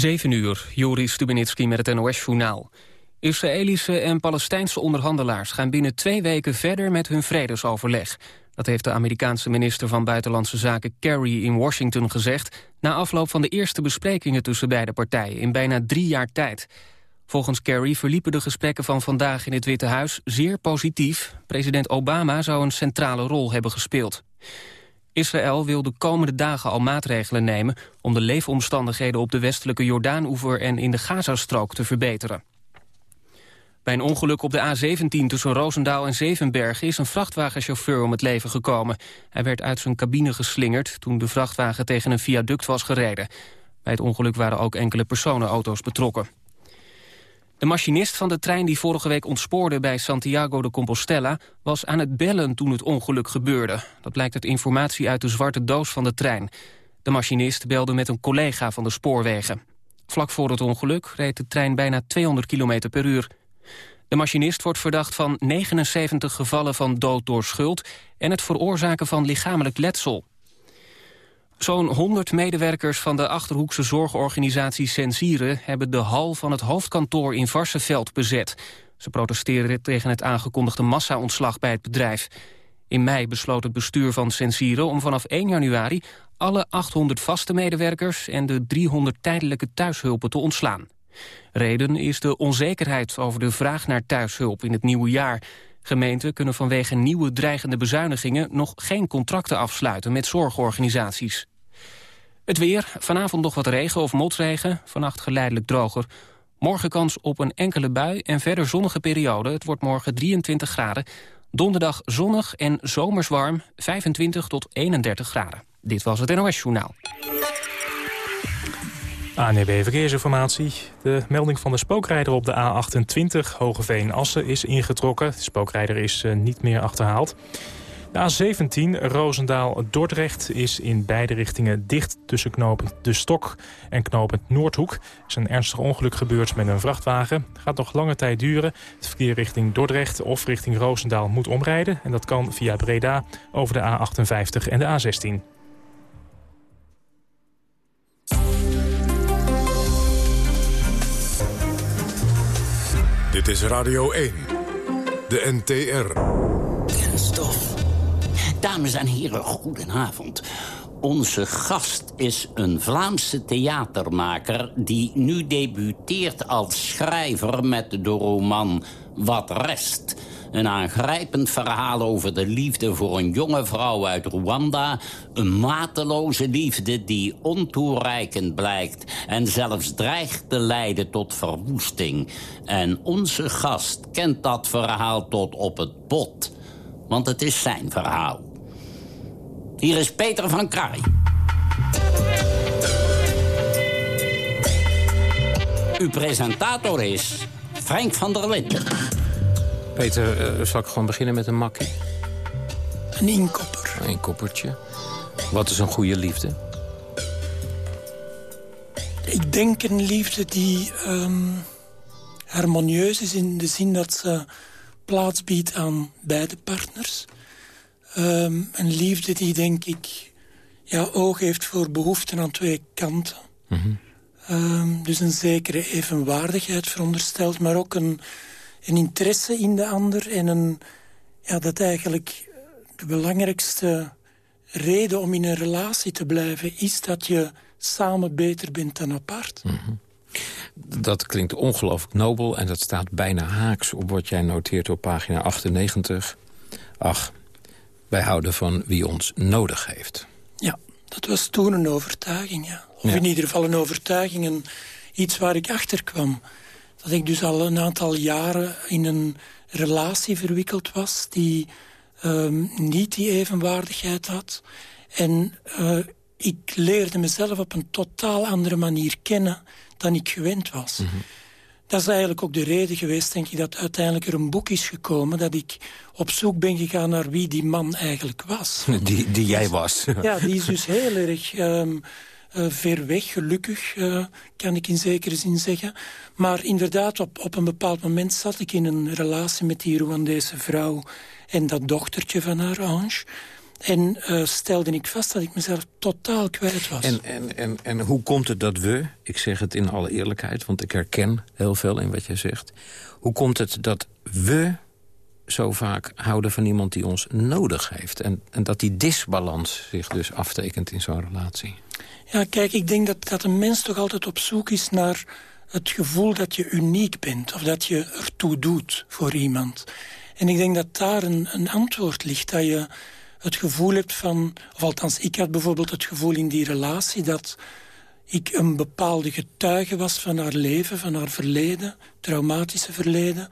7 uur, Joris Stubenitski met het NOS-journaal. Israëlische en Palestijnse onderhandelaars gaan binnen twee weken verder met hun vredesoverleg. Dat heeft de Amerikaanse minister van Buitenlandse Zaken Kerry in Washington gezegd... na afloop van de eerste besprekingen tussen beide partijen in bijna drie jaar tijd. Volgens Kerry verliepen de gesprekken van vandaag in het Witte Huis zeer positief. President Obama zou een centrale rol hebben gespeeld. Israël wil de komende dagen al maatregelen nemen... om de leefomstandigheden op de westelijke Jordaanoever en in de Gazastrook te verbeteren. Bij een ongeluk op de A17 tussen Roosendaal en Zevenbergen... is een vrachtwagenchauffeur om het leven gekomen. Hij werd uit zijn cabine geslingerd toen de vrachtwagen tegen een viaduct was gereden. Bij het ongeluk waren ook enkele personenauto's betrokken. De machinist van de trein die vorige week ontspoorde bij Santiago de Compostela... was aan het bellen toen het ongeluk gebeurde. Dat blijkt uit informatie uit de zwarte doos van de trein. De machinist belde met een collega van de spoorwegen. Vlak voor het ongeluk reed de trein bijna 200 km per uur. De machinist wordt verdacht van 79 gevallen van dood door schuld... en het veroorzaken van lichamelijk letsel. Zo'n 100 medewerkers van de Achterhoekse zorgorganisatie Sensieren... hebben de hal van het hoofdkantoor in Varsenveld bezet. Ze protesteren tegen het aangekondigde massa-ontslag bij het bedrijf. In mei besloot het bestuur van Sensieren om vanaf 1 januari... alle 800 vaste medewerkers en de 300 tijdelijke thuishulpen te ontslaan. Reden is de onzekerheid over de vraag naar thuishulp in het nieuwe jaar. Gemeenten kunnen vanwege nieuwe dreigende bezuinigingen... nog geen contracten afsluiten met zorgorganisaties. Het weer, vanavond nog wat regen of motregen, vannacht geleidelijk droger. Morgen kans op een enkele bui en verder zonnige periode. Het wordt morgen 23 graden. Donderdag zonnig en zomers warm, 25 tot 31 graden. Dit was het NOS Journaal. ANEB Verkeersinformatie. De melding van de spookrijder op de A28 Hogeveen-Assen is ingetrokken. De spookrijder is uh, niet meer achterhaald. De A17 Roosendaal-Dordrecht is in beide richtingen dicht tussen knopend De Stok en knopend Noordhoek. Er is een ernstig ongeluk gebeurd met een vrachtwagen. Gaat nog lange tijd duren. Het verkeer richting Dordrecht of richting Roosendaal moet omrijden. En dat kan via Breda over de A58 en de A16. Dit is Radio 1, de NTR. Kenstof. Dames en heren, goedenavond. Onze gast is een Vlaamse theatermaker... die nu debuteert als schrijver met de roman Wat Rest... Een aangrijpend verhaal over de liefde voor een jonge vrouw uit Rwanda. Een mateloze liefde die ontoereikend blijkt... en zelfs dreigt te leiden tot verwoesting. En onze gast kent dat verhaal tot op het bot. Want het is zijn verhaal. Hier is Peter van Kraai. Uw presentator is Frank van der Linden. Peter, uh, zal ik gewoon beginnen met een makkie? Een inkopper. Een inkoppertje. Wat is een goede liefde? Ik denk een liefde die um, harmonieus is in de zin dat ze plaats biedt aan beide partners. Um, een liefde die, denk ik, ja, oog heeft voor behoeften aan twee kanten. Mm -hmm. um, dus een zekere evenwaardigheid veronderstelt, maar ook een een interesse in de ander... en een, ja, dat eigenlijk de belangrijkste reden om in een relatie te blijven... is dat je samen beter bent dan apart. Mm Dat klinkt ongelooflijk nobel en dat staat bijna haaks op wat jij noteert op pagina 98. Ach, wij houden van wie ons nodig heeft. Ja, dat was toen een overtuiging, ja. Of in ieder geval een overtuiging, en iets waar ik achter kwam dat ik dus al een aantal jaren in een relatie verwikkeld was... die um, niet die evenwaardigheid had. En uh, ik leerde mezelf op een totaal andere manier kennen dan ik gewend was. Mm -hmm. Dat is eigenlijk ook de reden geweest, denk ik, dat uiteindelijk er een boek is gekomen... dat ik op zoek ben gegaan naar wie die man eigenlijk was. Die, die jij was. Ja, die is dus heel erg... Um, uh, ver weg, gelukkig, uh, kan ik in zekere zin zeggen. Maar inderdaad, op, op een bepaald moment zat ik in een relatie met die Rwandese vrouw... en dat dochtertje van haar, Ange. En uh, stelde ik vast dat ik mezelf totaal kwijt was. En, en, en, en hoe komt het dat we, ik zeg het in alle eerlijkheid... want ik herken heel veel in wat jij zegt... hoe komt het dat we zo vaak houden van iemand die ons nodig heeft... en, en dat die disbalans zich dus aftekent in zo'n relatie? Ja, kijk, ik denk dat, dat een mens toch altijd op zoek is naar het gevoel dat je uniek bent... of dat je ertoe doet voor iemand. En ik denk dat daar een, een antwoord ligt. Dat je het gevoel hebt van... of althans, ik had bijvoorbeeld het gevoel in die relatie... dat ik een bepaalde getuige was van haar leven, van haar verleden... traumatische verleden...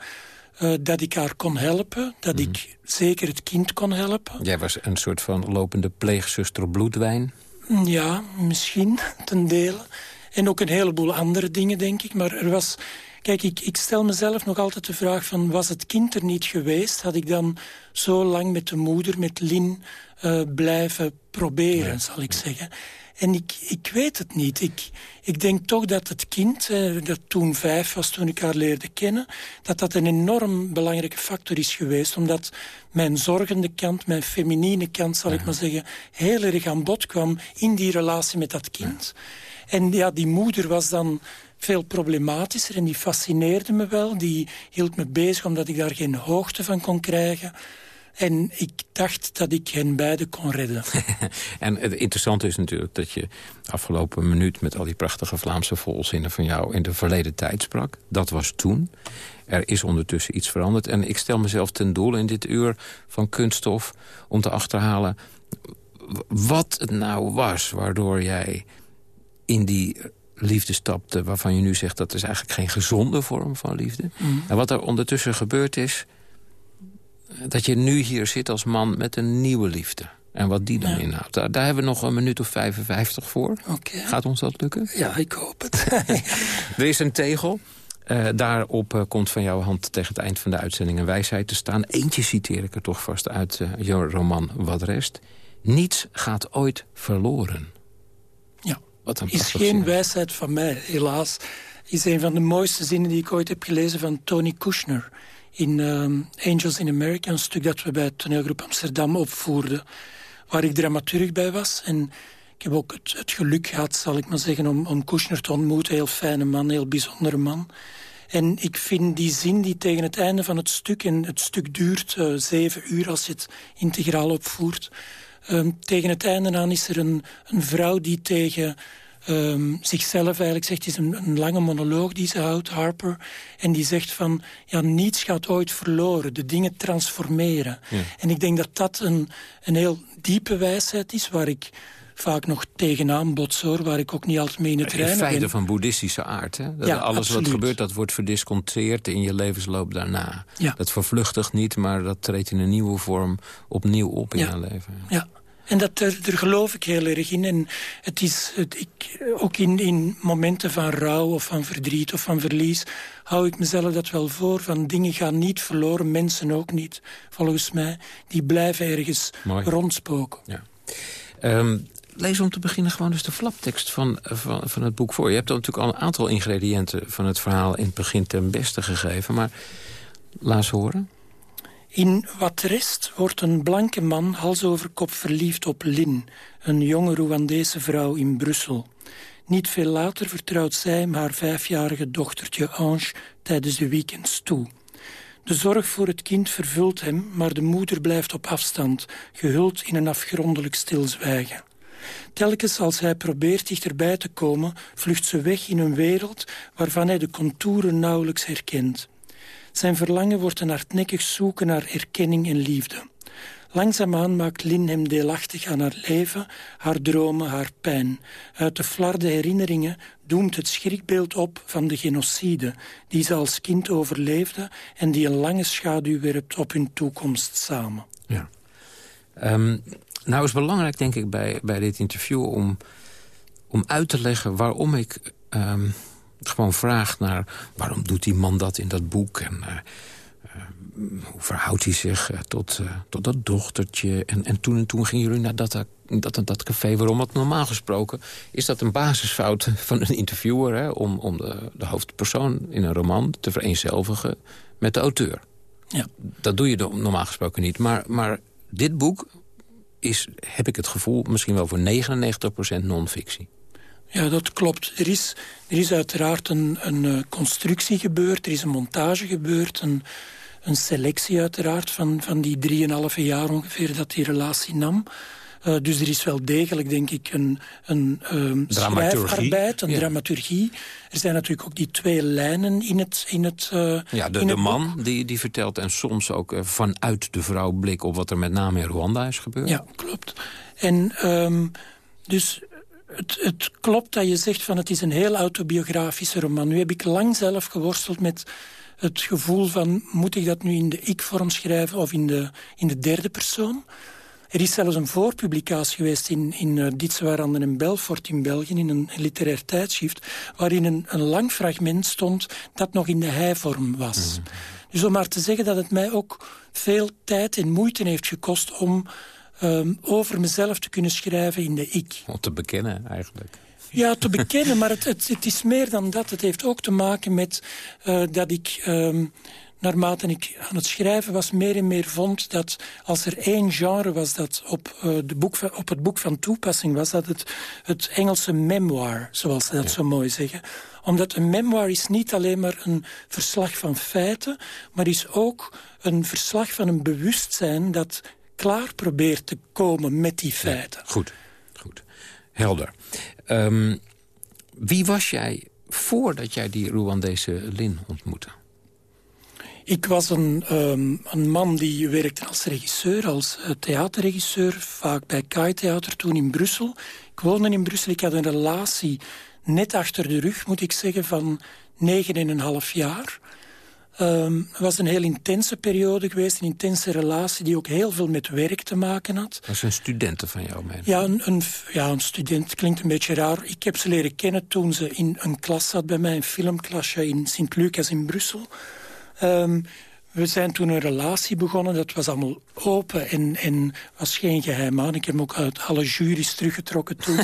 Uh, dat ik haar kon helpen, dat ik mhm. zeker het kind kon helpen. Jij was een soort van lopende pleegzuster bloedwijn? Ja, misschien, ten dele. En ook een heleboel andere dingen, denk ik. Maar er was... Kijk, ik, ik stel mezelf nog altijd de vraag van... was het kind er niet geweest? Had ik dan zo lang met de moeder, met Lin, uh, blijven proberen, zal ik zeggen. En ik, ik weet het niet. Ik, ik denk toch dat het kind, eh, dat toen vijf was toen ik haar leerde kennen... dat dat een enorm belangrijke factor is geweest. Omdat mijn zorgende kant, mijn feminine kant, zal ik maar zeggen... heel erg aan bod kwam in die relatie met dat kind. En ja, die moeder was dan veel problematischer en die fascineerde me wel. Die hield me bezig omdat ik daar geen hoogte van kon krijgen. En ik dacht dat ik hen beiden kon redden. en het interessante is natuurlijk dat je afgelopen minuut... met al die prachtige Vlaamse volzinnen van jou in de verleden tijd sprak. Dat was toen. Er is ondertussen iets veranderd. En ik stel mezelf ten doel in dit uur van kunststof... om te achterhalen wat het nou was waardoor jij in die liefde stapte... waarvan je nu zegt dat is eigenlijk geen gezonde vorm van liefde. Mm. En wat er ondertussen gebeurd is... dat je nu hier zit als man met een nieuwe liefde. En wat die dan ja. inhoudt. Daar, daar, hebben we nog een minuut of 55 voor. Gaat ons dat lukken? Ja, ik hoop het. er is een tegel. Uh, daarop uh, komt van jouw hand tegen het eind van de uitzending een wijsheid te staan. Eentje citeer ik er toch vast uit uh, jouw roman Wat Rest. Niets gaat ooit verloren. Wat een is geen wijsheid van mij, helaas. Is een van de mooiste zinnen die ik ooit heb gelezen van Tony Kushner. In um, Angels in America, een stuk dat we bij het toneelgroep Amsterdam opvoerden. Waar ik dramaturg bij was. En ik heb ook het, het geluk gehad, zal ik maar zeggen, om, om Kushner te ontmoeten. Heel fijne man, heel bijzondere man. En ik vind die zin die tegen het einde van het stuk... en het stuk duurt uh, zeven uur als je het integraal opvoert... Um, tegen het einde aan is er een, een vrouw die tegen um, zichzelf eigenlijk zegt... het is een, een, lange monoloog die ze houdt, Harper. En die zegt van, ja, niets gaat ooit verloren. De dingen transformeren. Ja. En ik denk dat dat een, een heel diepe wijsheid is... waar ik vaak nog tegenaan bots hoor, waar ik ook niet altijd mee in het reinen ben. feiten van boeddhistische aard, hè? Dat ja, alles absoluut. wat gebeurt, dat wordt verdisconteerd in je levensloop daarna. Ja. Dat vervluchtigt niet, maar dat treedt in een nieuwe vorm opnieuw op in ja. je leven. Ja. En dat, daar, daar geloof ik heel erg in. En het is, het, ik, ook in, in momenten van rouw of van verdriet of van verlies... hou ik mezelf dat wel voor. Van dingen gaan niet verloren, mensen ook niet. Volgens mij, die blijven ergens Mooi. rondspoken. Ja. Um, lees om te beginnen gewoon dus de flaptekst van, van, van het boek voor. Je hebt dan natuurlijk al een aantal ingrediënten van het verhaal... in het begin ten beste gegeven, maar laat ze horen. In Wat Rest wordt een blanke man hals over kop verliefd op Lin... een jonge Rwandese vrouw in Brussel. Niet veel later vertrouwt zij hem haar vijfjarige dochtertje Ange... tijdens de weekends toe. De zorg voor het kind vervult hem, maar de moeder blijft op afstand... gehuld in een afgrondelijk stilzwijgen. Telkens als hij probeert dichterbij te komen... vlucht ze weg in een wereld waarvan hij de contouren nauwelijks herkent. Zijn verlangen wordt een hardnekkig zoeken naar erkenning en liefde. Langzaamaan maakt Lin hem deelachtig aan haar leven, haar dromen, haar pijn. Uit de flarde herinneringen doemt het schrikbeeld op van de genocide... die ze als kind overleefde en die een lange schaduw werpt op hun toekomst samen. Ja. Um, nou is belangrijk, denk ik, bij, bij dit interview... om, om uit te leggen waarom ik... Um, gewoon vraag naar waarom doet die man dat in dat boek... en uh, uh, hoe verhoudt hij zich uh, tot, tot dat dochtertje... En, en toen en toen gingen jullie naar dat, dat, dat café... waarom dat normaal gesproken is dat een basisfout van een interviewer... Hè, om, om de, de hoofdpersoon in een roman te vereenzelvigen met de auteur. Ja. Dat doe je normaal gesproken niet. Maar, maar dit boek is, heb ik het gevoel, misschien wel voor 99% non-fictie. Ja, dat klopt. Er is, er is uiteraard een, een uh, constructie gebeurd, er is een montage gebeurd... Een, een selectie uiteraard van, van die drieënhalve jaar ongeveer dat die relatie nam... Uh, dus er is wel degelijk, denk ik, een, een um, schrijfarbeid, een dramaturgie. Er zijn natuurlijk ook die twee lijnen in het... In het uh, ja, de, in de het man die, die vertelt en soms ook uh, vanuit de vrouw blik... op wat er met name in Rwanda is gebeurd. Ja, klopt. En um, dus het, het, klopt dat je zegt van het is een heel autobiografische roman. Nu heb ik lang zelf geworsteld met het gevoel van... moet ik dat nu in de ik-vorm schrijven of in de, in de derde persoon? Er is zelfs een voorpublicatie geweest in, in uh, Ditsewaranden en Belfort in België... in een literair tijdschrift, waarin een, een lang fragment stond... dat nog in de hij-vorm was. Mm. Dus om maar te zeggen dat het mij ook veel tijd en moeite heeft gekost... om um, over mezelf te kunnen schrijven in de ik. Om te bekennen eigenlijk. Ja, te bekennen, maar het, het, het, is meer dan dat. Het heeft ook te maken met uh, dat ik... Um, naarmate ik aan het schrijven was, meer en meer vond dat als er één genre was dat op, uh, de boek van, op het boek van toepassing was, dat het het Engelse memoir, zoals ze dat ja. zo mooi zeggen. Omdat een memoir is niet alleen maar een verslag van feiten, maar is ook een verslag van een bewustzijn dat klaar probeert te komen met die feiten. Ja, goed, goed. Helder. Um, wie was jij voordat jij die Rwandese Lin ontmoette? Ik was een, um, een man die werkte als regisseur, als uh, theaterregisseur... vaak bij Kai Theater, toen in Brussel. Ik woonde in Brussel, ik had een relatie net achter de rug, moet ik zeggen, van negen en een half jaar... Um, het was een heel intense periode geweest, een intense relatie... die ook heel veel met werk te maken had. Dat is een studenten van jou, meen ja een, een, ja, een student klinkt een beetje raar. Ik heb ze leren kennen toen ze in een klas zat bij mij... een filmklasje in Sint-Lucas in Brussel. Um, we zijn toen een relatie begonnen. Dat was allemaal open en, en was geen geheim aan. Ik heb ook uit alle juries teruggetrokken toen.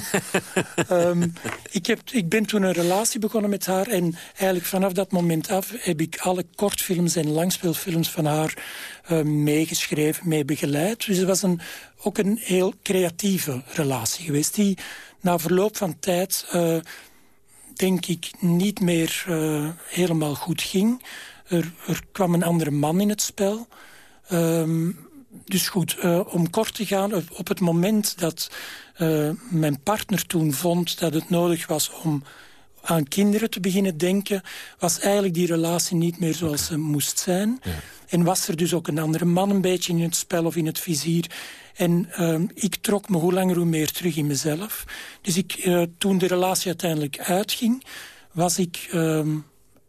um, ik, heb, ik ben toen een relatie begonnen met haar. En eigenlijk vanaf dat moment af heb ik alle kortfilms en langspeelfilms van haar uh, meegeschreven, mee begeleid. Dus het was een, ook een heel creatieve relatie geweest. Die na verloop van tijd, uh, denk ik, niet meer uh, helemaal goed ging... Er, er, kwam een andere man in het spel. Um, dus goed, uh, om kort te gaan, op het moment dat uh, mijn partner toen vond dat het nodig was om aan kinderen te beginnen denken, was eigenlijk die relatie niet meer zoals okay. ze moest zijn. Ja. En was er dus ook een andere man een beetje in het spel of in het vizier. En uh, ik trok me hoe langer hoe meer terug in mezelf. Dus ik, uh, toen de relatie uiteindelijk uitging, was ik...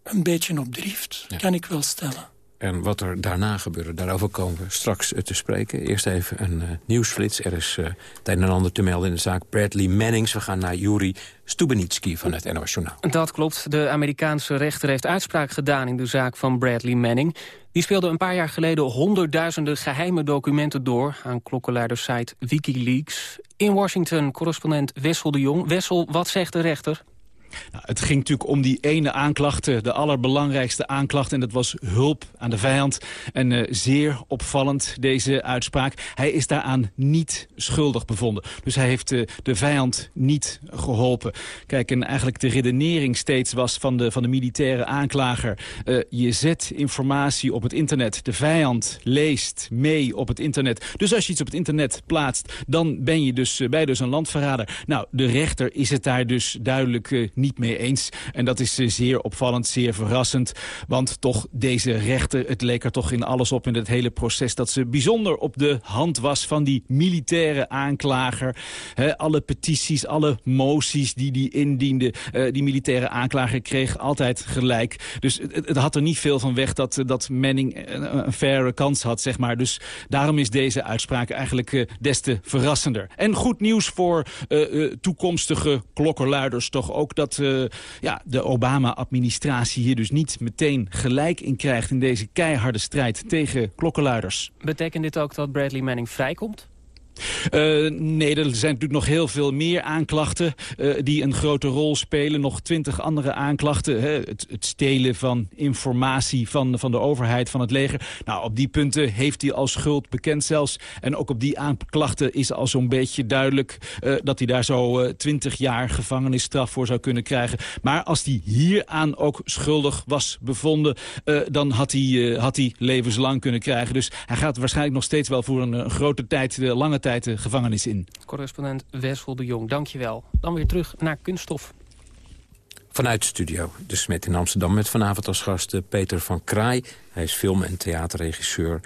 Een beetje op drift, ja. kan ik wel stellen. En wat er daarna gebeurde, daarover komen we straks te spreken. Eerst even een uh, nieuwsflits. Er is uh, het een en ander te melden in de zaak Bradley Mannings. We gaan naar Juri Stubenitski van het NOS Journaal. Dat klopt. De Amerikaanse rechter heeft uitspraak gedaan in de zaak van Bradley Manning. Die speelde een paar jaar geleden honderdduizenden geheime documenten door... aan klokkenluidersite Wikileaks. In Washington correspondent Wessel de Jong. Wessel, wat zegt de rechter? Nou, het ging natuurlijk om die ene aanklachte, de allerbelangrijkste aanklacht. En dat was hulp aan de vijand. En uh, zeer opvallend, deze uitspraak. Hij is daaraan niet schuldig bevonden. Dus hij heeft uh, de vijand niet geholpen. Kijk, en eigenlijk de redenering steeds was van de, van de militaire aanklager. Je zet informatie op het internet. De vijand leest mee op het internet. Dus als je iets op het internet plaatst, dan ben je dus, bij dus een landverrader. Nou, de rechter is het daar dus duidelijk niet mee eens. En dat is zeer opvallend, zeer verrassend. Want toch deze rechter, het leek er toch in alles op in het hele proces... dat ze bijzonder op de hand was van die militaire aanklager. Alle petities, alle moties die die indiende, uh, die militaire aanklager kreeg altijd gelijk. Dus het, had er niet veel van weg dat, dat Manning een, faire kans had, zeg maar. Dus daarom is deze uitspraak eigenlijk des te verrassender. En goed nieuws voor toekomstige klokkenluiders toch ook dat uh, ja, de Obama-administratie hier dus niet meteen gelijk in krijgt... in deze keiharde strijd tegen klokkenluiders. Betekent dit ook dat Bradley Manning vrijkomt? Uh, nee, er zijn natuurlijk nog heel veel meer aanklachten uh, die een grote rol spelen. Nog twintig andere aanklachten. Hè? Het, het, stelen van informatie van, van de overheid, van het leger. Nou, op die punten heeft hij al schuld bekend zelfs. En ook op die aanklachten is al zo'n beetje duidelijk... Uh, dat hij daar zo twintig jaar gevangenisstraf voor zou kunnen krijgen. Maar als hij hieraan ook schuldig was bevonden... dan had hij, had hij levenslang kunnen krijgen. Dus hij gaat waarschijnlijk nog steeds wel voor een, grote tijd, lange tijd de gevangenis in. Correspondent Wessel de Jong, dankjewel. Dan weer terug naar kunststof. Vanuit studio De Smet in Amsterdam met vanavond als gast eh, Peter van Kraai. Hij is film- en theaterregisseur.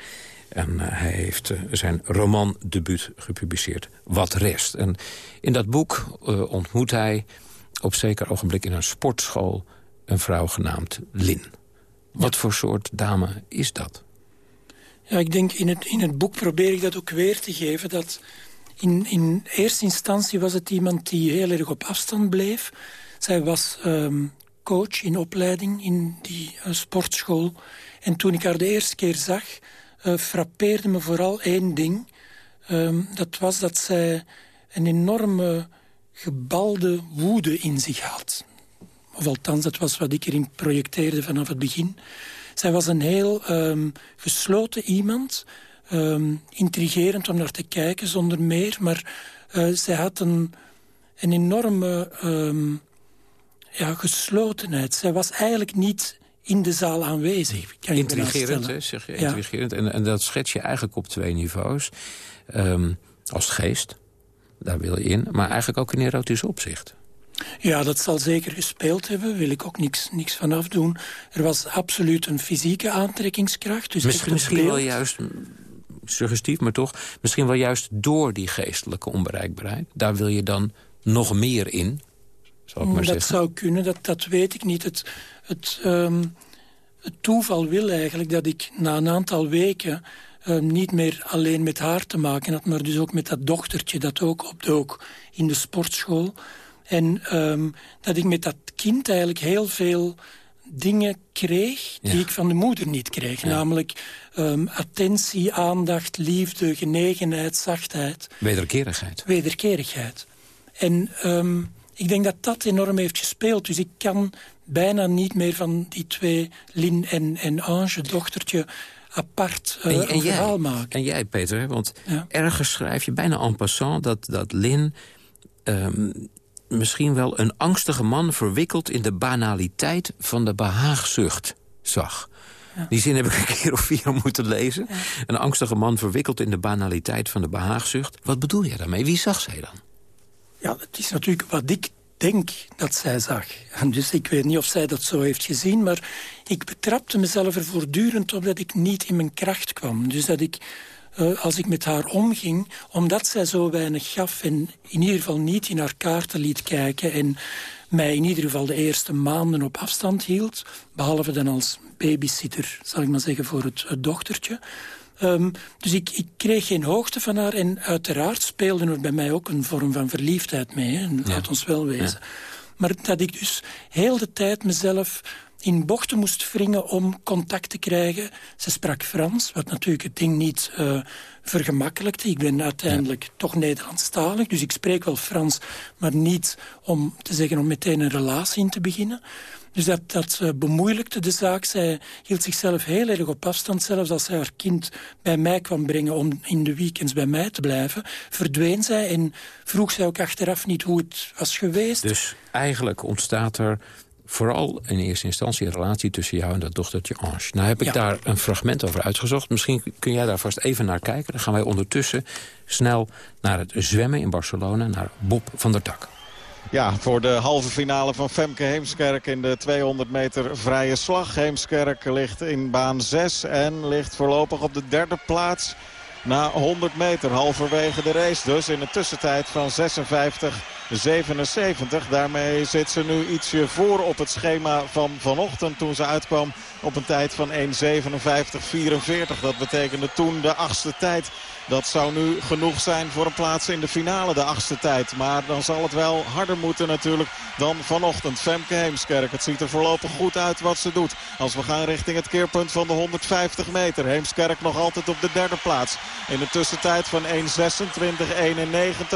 En eh, hij heeft uh, zijn romandebuut gepubliceerd, Wat Rest. En in dat boek uh, ontmoet hij op zeker ogenblik in een sportschool... een vrouw genaamd Lin. Wat voor soort dame is dat? Ja, ik denk in het, in het boek probeer ik dat ook weer te geven. Dat in, in eerste instantie was het iemand die heel erg op afstand bleef. Zij was um, coach in opleiding in die uh, sportschool. En toen ik haar de eerste keer zag, uh, frappeerde me vooral één ding. Um, dat was dat zij een enorme gebalde woede in zich had. Of althans, dat was wat ik erin projecteerde vanaf het begin. Zij was een heel um, gesloten iemand. Um, intrigerend om naar te kijken, zonder meer. Maar uh, zij had een, een enorme um, ja, geslotenheid. Zij was eigenlijk niet in de zaal aanwezig. Kan intrigerend, hè, zeg je. Intrigerend. En, en dat schets je eigenlijk op twee niveaus. Als geest, daar wil je in. Maar eigenlijk ook in erotisch opzicht. Ja, dat zal zeker gespeeld hebben. Wil ik ook niks, niks van afdoen. Er was absoluut een fysieke aantrekkingskracht. Dus misschien misschien wel juist, suggestief, maar toch... misschien wel juist door die geestelijke onbereikbaarheid. Daar wil je dan nog meer in, zal ik maar dat zeggen. zou kunnen, dat, dat weet ik niet. Het, het, um, het toeval wil eigenlijk dat ik na een aantal weken... Um, niet meer alleen met haar te maken had... maar dus ook met dat dochtertje dat ook opdook in de sportschool... En um, dat ik met dat kind eigenlijk heel veel dingen kreeg die ja. ik van de moeder niet kreeg. Ja. Namelijk um, attentie, aandacht, liefde, genegenheid, zachtheid. Wederkerigheid. Wederkerigheid. En um, ik denk dat dat enorm heeft gespeeld. Dus ik kan bijna niet meer van die twee, Lin en, en Ange, dochtertje apart uh, en, en een jij, verhaal maken. En jij, Peter, want ja. ergens schrijf je bijna en passant... dat, dat Lin um, misschien wel een angstige man verwikkeld in de banaliteit van de behaagzucht zag. Ja. Die zin heb ik een keer of vier moeten lezen. Ja. Een angstige man verwikkeld in de banaliteit van de behaagzucht. Wat bedoel jij daarmee? Wie zag zij dan? Ja, het is natuurlijk wat ik denk dat zij zag. En dus ik weet niet of zij dat zo heeft gezien... maar ik betrapte mezelf er voortdurend op dat ik niet in mijn kracht kwam. Dus dat ik uh, als ik met haar omging... omdat zij zo weinig gaf en in ieder geval niet in haar kaarten liet kijken... en mij in ieder geval de eerste maanden op afstand hield... behalve dan als babysitter, zal ik maar zeggen, voor het, het dochtertje... Um, dus ik, ik, kreeg geen hoogte van haar. En uiteraard speelde er bij mij ook een vorm van verliefdheid mee. Hè, laat ja. ons wel wezen. Ja. Maar dat ik dus heel de tijd mezelf in bochten moest wringen om contact te krijgen. Ze sprak Frans, wat natuurlijk het ding niet uh, vergemakkelijkte. Ik ben uiteindelijk ja. toch Nederlandstalig, dus ik spreek wel Frans... maar niet om te zeggen om meteen een relatie in te beginnen. Dus dat, dat uh, bemoeilijkte de zaak. Zij hield zichzelf heel erg op afstand. Zelfs als zij haar kind bij mij kwam brengen om in de weekends bij mij te blijven... verdween zij en vroeg zij ook achteraf niet hoe het was geweest. Dus eigenlijk ontstaat er vooral in eerste instantie een relatie tussen jou en dat dochtertje Ange. Nou heb ik ja. daar een fragment over uitgezocht. Misschien kun jij daar vast even naar kijken. Dan gaan wij ondertussen snel naar het zwemmen in Barcelona... naar Bob van der Tak. Ja, voor de halve finale van Femke Heemskerk in de 200 meter vrije slag. Heemskerk ligt in baan 6 en ligt voorlopig op de derde plaats... na 100 meter, halverwege de race dus in een tussentijd van 56 1.77. Daarmee zit ze nu ietsje voor op het schema van vanochtend toen ze uitkwam op een tijd van 1.57.44. Dat betekende toen de achtste tijd dat zou nu genoeg zijn voor een plaats in de finale, de achtste tijd. Maar dan zal het wel harder moeten natuurlijk dan vanochtend. Femke Heemskerk, het ziet er voorlopig goed uit wat ze doet. Als we gaan richting het keerpunt van de 150 meter. Heemskerk nog altijd op de derde plaats. In de tussentijd van 1.26.91,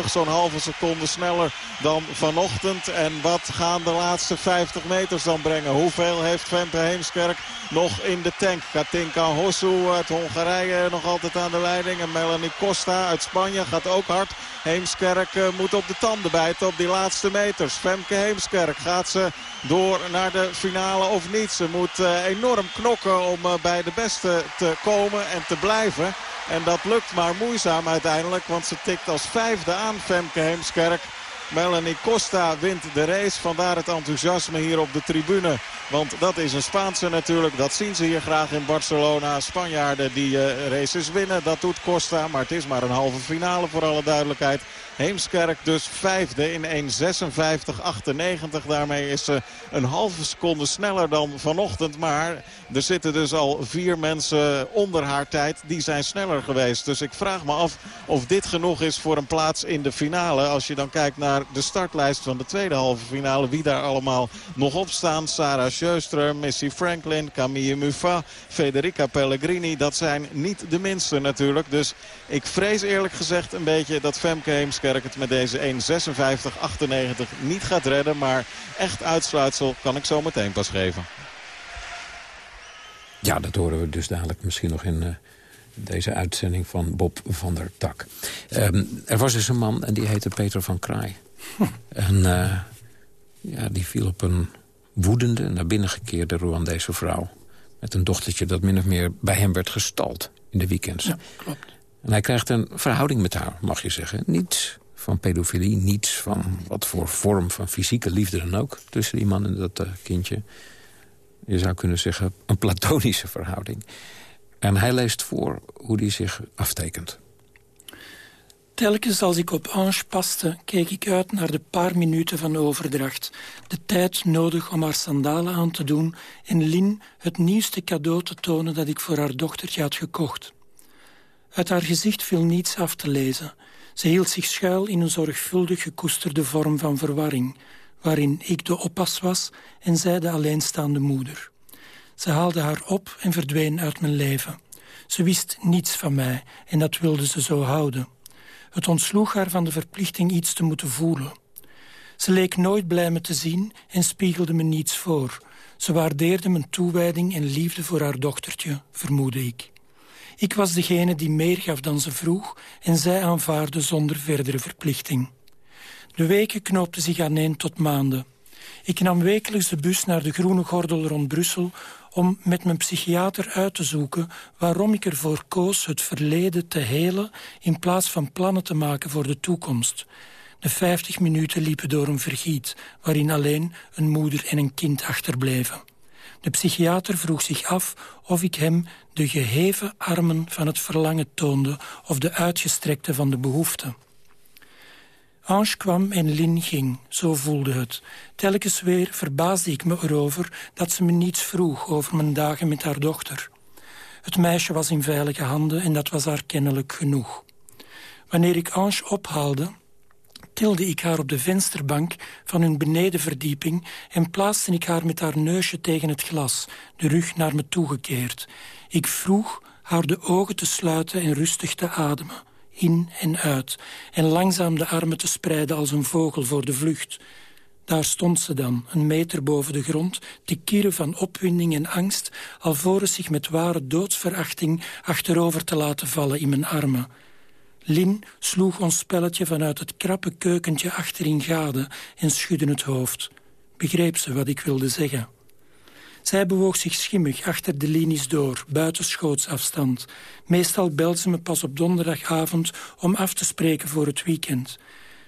zo'n halve seconde sneller dan vanochtend. En wat gaan de laatste 50 meters dan brengen? Hoeveel heeft Femke Heemskerk nog in de tank? Katinka Hossou uit Hongarije nog altijd aan de leiding. En Melanie Melanie Costa uit Spanje gaat ook hard. Heemskerk eh, moet op de tanden bijten op die laatste meters. Femke Heemskerk gaat ze door naar de finale of niet. Ze moet eh, enorm knokken om eh, bij de beste te komen en te blijven. En dat lukt maar moeizaam uiteindelijk. Want ze tikt als vijfde aan Femke Heemskerk. Melanie Costa wint de race. Vandaar het enthousiasme hier op de tribune. Want dat is een Spaanse natuurlijk. Dat zien ze hier graag in Barcelona. Spanjaarden die uh, races winnen. Dat doet Costa. Maar het is maar een halve finale voor alle duidelijkheid. Heemskerk dus vijfde in 1.56.98. Daarmee is ze een halve seconde sneller dan vanochtend. Maar er zitten dus al vier mensen onder haar tijd. Die zijn sneller geweest. Dus ik vraag me af of dit genoeg is voor een plaats in de finale. Als je dan kijkt naar de startlijst van de tweede halve finale. Wie daar allemaal nog op staan. Sarah Sjöström, Missy Franklin, Camille Muffat, Federica Pellegrini. Dat zijn niet de minste natuurlijk. Dus ik vrees eerlijk gezegd een beetje dat Femke Heemskerk het met deze 1.56.98 niet gaat redden. Maar echt uitsluitsel kan ik zo meteen pas geven. Ja, dat horen we dus dadelijk misschien nog in... Uh deze uitzending van Bob van der Tak. Um, er was dus een man en die heette Peter van Kraai. En uh, ja, die viel op een woedende, naar binnen gekeerde Rwandese vrouw. Met een dochtertje dat min of meer bij hem werd gestald in de weekends. Ja, klopt. En hij krijgt een verhouding met haar, mag je zeggen. Niets van pedofilie, niets van wat voor vorm van fysieke liefde dan ook... tussen die man en dat uh, kindje. Je zou kunnen zeggen, een platonische verhouding. En hij leest voor hoe die zich aftekent. Telkens als ik op Ange paste, keek ik uit naar de paar minuten van overdracht. De tijd nodig om haar sandalen aan te doen... en Lin het nieuwste cadeau te tonen dat ik voor haar dochtertje had gekocht. Uit haar gezicht viel niets af te lezen. Ze hield zich schuil in een zorgvuldig gekoesterde vorm van verwarring... waarin ik de oppas was en zij de alleenstaande moeder. Ze haalde haar op en verdween uit mijn leven. Ze wist niets van mij en dat wilde ze zo houden. Het ontsloeg haar van de verplichting iets te moeten voelen. Ze leek nooit blij me te zien en spiegelde me niets voor. Ze waardeerde mijn toewijding en liefde voor haar dochtertje, vermoedde ik. Ik was degene die meer gaf dan ze vroeg... en zij aanvaarde zonder verdere verplichting. De weken knoopten zich aaneen tot maanden. Ik nam wekelijks de bus naar de Groene Gordel rond Brussel om met mijn psychiater uit te zoeken waarom ik ervoor koos het verleden te helen in plaats van plannen te maken voor de toekomst. De vijftig minuten liepen door een vergiet, waarin alleen een moeder en een kind achterbleven. De psychiater vroeg zich af of ik hem de geheven armen van het verlangen toonde of de uitgestrekte van de behoefte. Ange kwam en Lin ging, zo voelde het. Telkens weer verbaasde ik me erover dat ze me niets vroeg over mijn dagen met haar dochter. Het meisje was in veilige handen en dat was haar kennelijk genoeg. Wanneer ik Ange ophaalde, tilde ik haar op de vensterbank van hun benedenverdieping en plaatste ik haar met haar neusje tegen het glas, de rug naar me toegekeerd. Ik vroeg haar de ogen te sluiten en rustig te ademen in en uit... en langzaam de armen te spreiden als een vogel voor de vlucht. Daar stond ze dan, een meter boven de grond... te kieren van opwinding en angst... alvorens zich met ware doodsverachting achterover te laten vallen in mijn armen. Lin sloeg ons spelletje vanuit het krappe keukentje achterin gade... en schudde het hoofd. Begreep ze wat ik wilde zeggen? Zij bewoog zich schimmig achter de linies door, buiten schootsafstand. Meestal belde ze me pas op donderdagavond om af te spreken voor het weekend.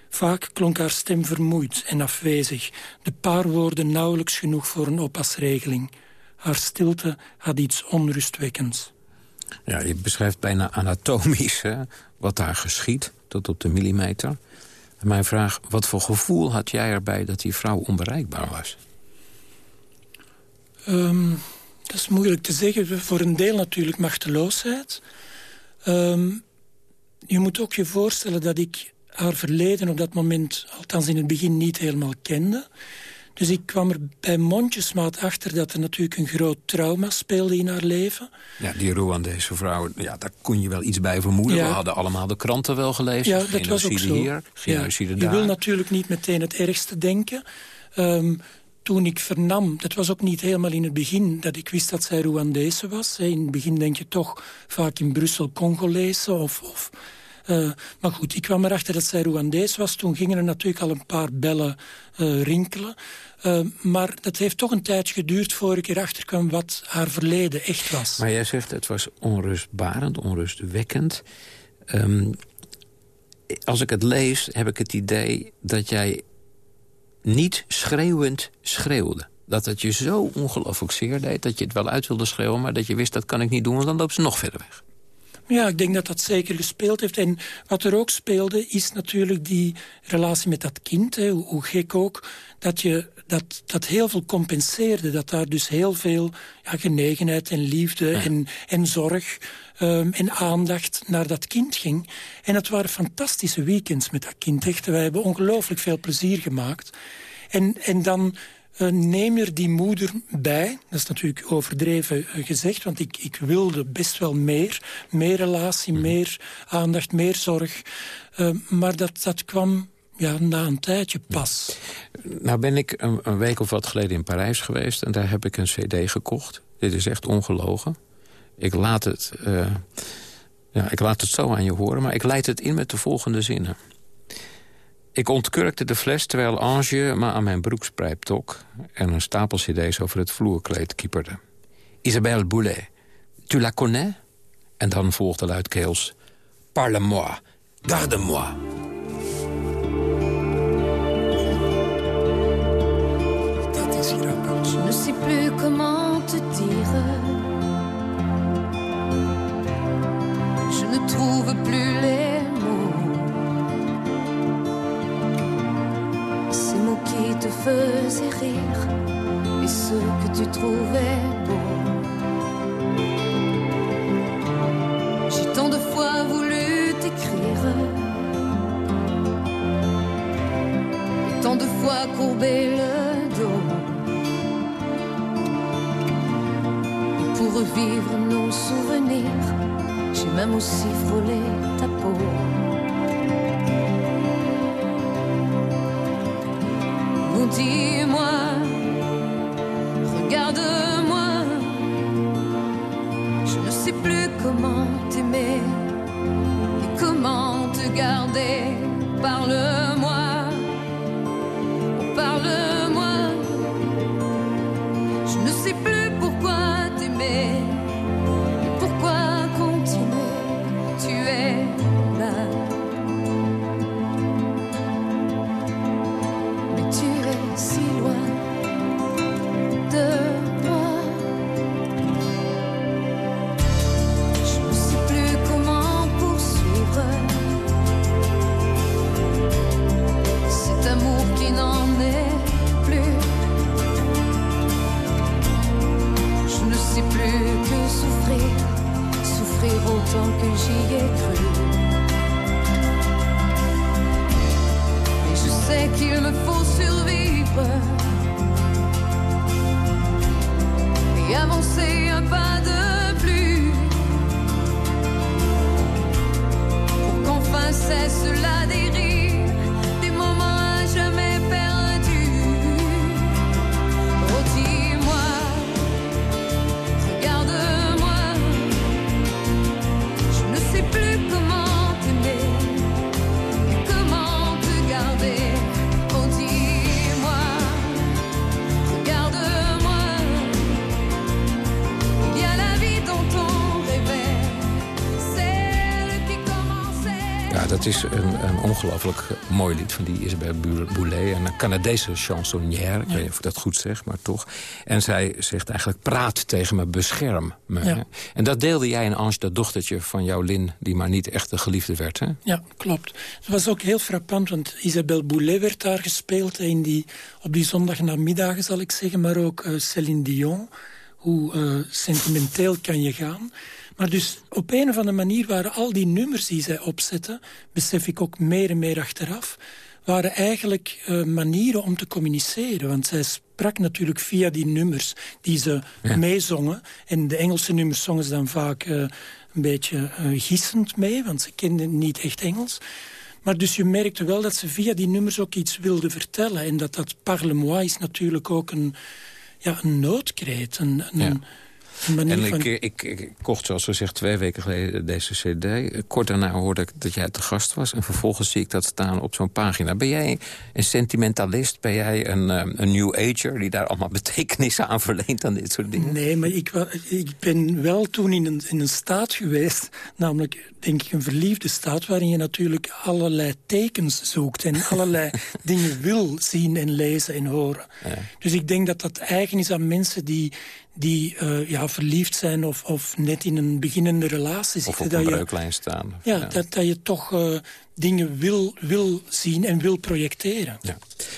Vaak klonk haar stem vermoeid en afwezig, de paar woorden nauwelijks genoeg voor een oppasregeling. Haar stilte had iets onrustwekkends. Ja, je beschrijft bijna anatomisch hè, wat daar geschiet, tot op de millimeter. mijn vraag, wat voor gevoel had jij erbij dat die vrouw onbereikbaar was? Um, dat is moeilijk te zeggen. Voor een deel natuurlijk machteloosheid. Um, je moet ook je voorstellen dat ik haar verleden op dat moment... althans in het begin niet helemaal kende. Dus ik kwam er bij mondjesmaat achter dat er natuurlijk een groot trauma speelde in haar leven. Ja, die Rwandese vrouw, ja, daar kon je wel iets bij vermoeden. We hadden allemaal de kranten wel gelezen. Ja, dat was ook zo. Hier, ja. Je wil natuurlijk niet meteen het ergste denken. Um, toen ik vernam, dat was ook niet helemaal in het begin... dat ik wist dat zij Rwandese was. In het begin denk je toch vaak in Brussel Congolese of... of uh, maar goed, ik kwam erachter dat zij Rwandees was. Toen gingen er natuurlijk al een paar bellen uh, rinkelen. Uh, maar dat heeft toch een tijd geduurd voor ik erachter kwam wat haar verleden echt was. Maar jij zegt het was onrustbarend, onrustwekkend. Um, als ik het lees, heb ik het idee dat jij niet schreeuwend schreeuwde. Dat het je zo ongelooflijk zeer deed dat je het wel uit wilde schreeuwen... maar dat je wist dat kan ik niet doen, want dan loopt ze nog verder weg. Ja, ik denk dat dat zeker gespeeld heeft. En wat er ook speelde, is natuurlijk die relatie met dat kind. Hè, hoe, gek ook. Dat, je, dat, dat heel veel compenseerde. Dat daar dus heel veel ja, genegenheid en liefde en, en zorg um, en aandacht naar dat kind ging. En het waren fantastische weekends met dat kind. Echt, wij hebben ongelooflijk veel plezier gemaakt. En, en dan neem er die moeder bij. Dat is natuurlijk overdreven uh, gezegd, want ik, ik wilde best wel meer. Meer relatie, mhm. meer aandacht, meer zorg. Uh, maar dat, dat kwam ja, na een tijdje pas. Nou ben ik een, een, week of wat geleden in Parijs geweest... en daar heb ik een cd gekocht. Dit is echt ongelogen. Ik laat het, ja, ik laat het zo aan je horen, maar ik leid het in met de volgende zinnen. Ik ontkurkte de fles terwijl Ange me aan mijn broekspijp trok... en een stapel cd's over het vloerkleed kieperde. Isabelle Boulet, tu la connais? En dan volgde luidkeels... Parle-moi, garde-moi. Dat is grappig. Je ne sais plus comment te dire... Je ne trouve plus les qui te faisait rire et ce que tu trouvais beau. J'ai tant de fois voulu t'écrire et tant de fois courbé le dos. Pour revivre nos souvenirs, j'ai même aussi frôlé ta peau. Dis-moi, regarde-moi, je ne sais plus comment t'aimer et comment te garder. Parle-moi, parle-moi, ongelooflijk mooi lied van die Isabelle Boulay. Een Canadese chansonnière, ik weet niet of ik dat goed zeg, maar toch. En zij zegt eigenlijk, praat tegen me, bescherm me. Ja. En dat deelde jij en Ange, dat dochtertje van jouw Lin... die maar niet echt de geliefde werd, hè? Ja, klopt. Het was ook heel frappant, want Isabelle Boulay werd daar gespeeld... In die, op die zondagnamiddagen, zal ik zeggen, maar ook uh, Céline Dion. Hoe uh, sentimenteel kan je gaan... Maar dus op een of andere manier waren al die nummers die zij opzetten... besef ik ook meer en meer achteraf... waren eigenlijk uh, manieren om te communiceren. Want zij sprak natuurlijk via die nummers die ze ja. meezongen. En de Engelse nummers zongen ze dan vaak uh, een beetje uh, gissend mee... want ze kenden niet echt Engels. Maar dus je merkte wel dat ze via die nummers ook iets wilde vertellen. En dat dat parle is natuurlijk ook een, ja, een noodkreet. Een, een, ja. En ik, ik, ik, kocht, zoals gezegd, twee weken geleden deze cd. Kort daarna hoorde ik dat jij te gast was. En vervolgens zie ik dat staan op zo'n pagina. Ben jij een sentimentalist? Ben jij een, um, een new ager die daar allemaal betekenissen aan verleent aan dit soort dingen? Nee, maar ik, ik ben wel toen in een, in een staat geweest... namelijk, denk ik, een verliefde staat... waarin je natuurlijk allerlei tekens zoekt... en allerlei dingen wil zien en lezen en horen. Ja. Dus ik denk dat dat eigen is aan mensen die die uh, ja, verliefd zijn of, of net in een beginnende relatie zitten. Of op een breuklijn staan. Ja, ja, Dat, dat je toch uh, dingen wil, wil zien en wil projecteren. Ja.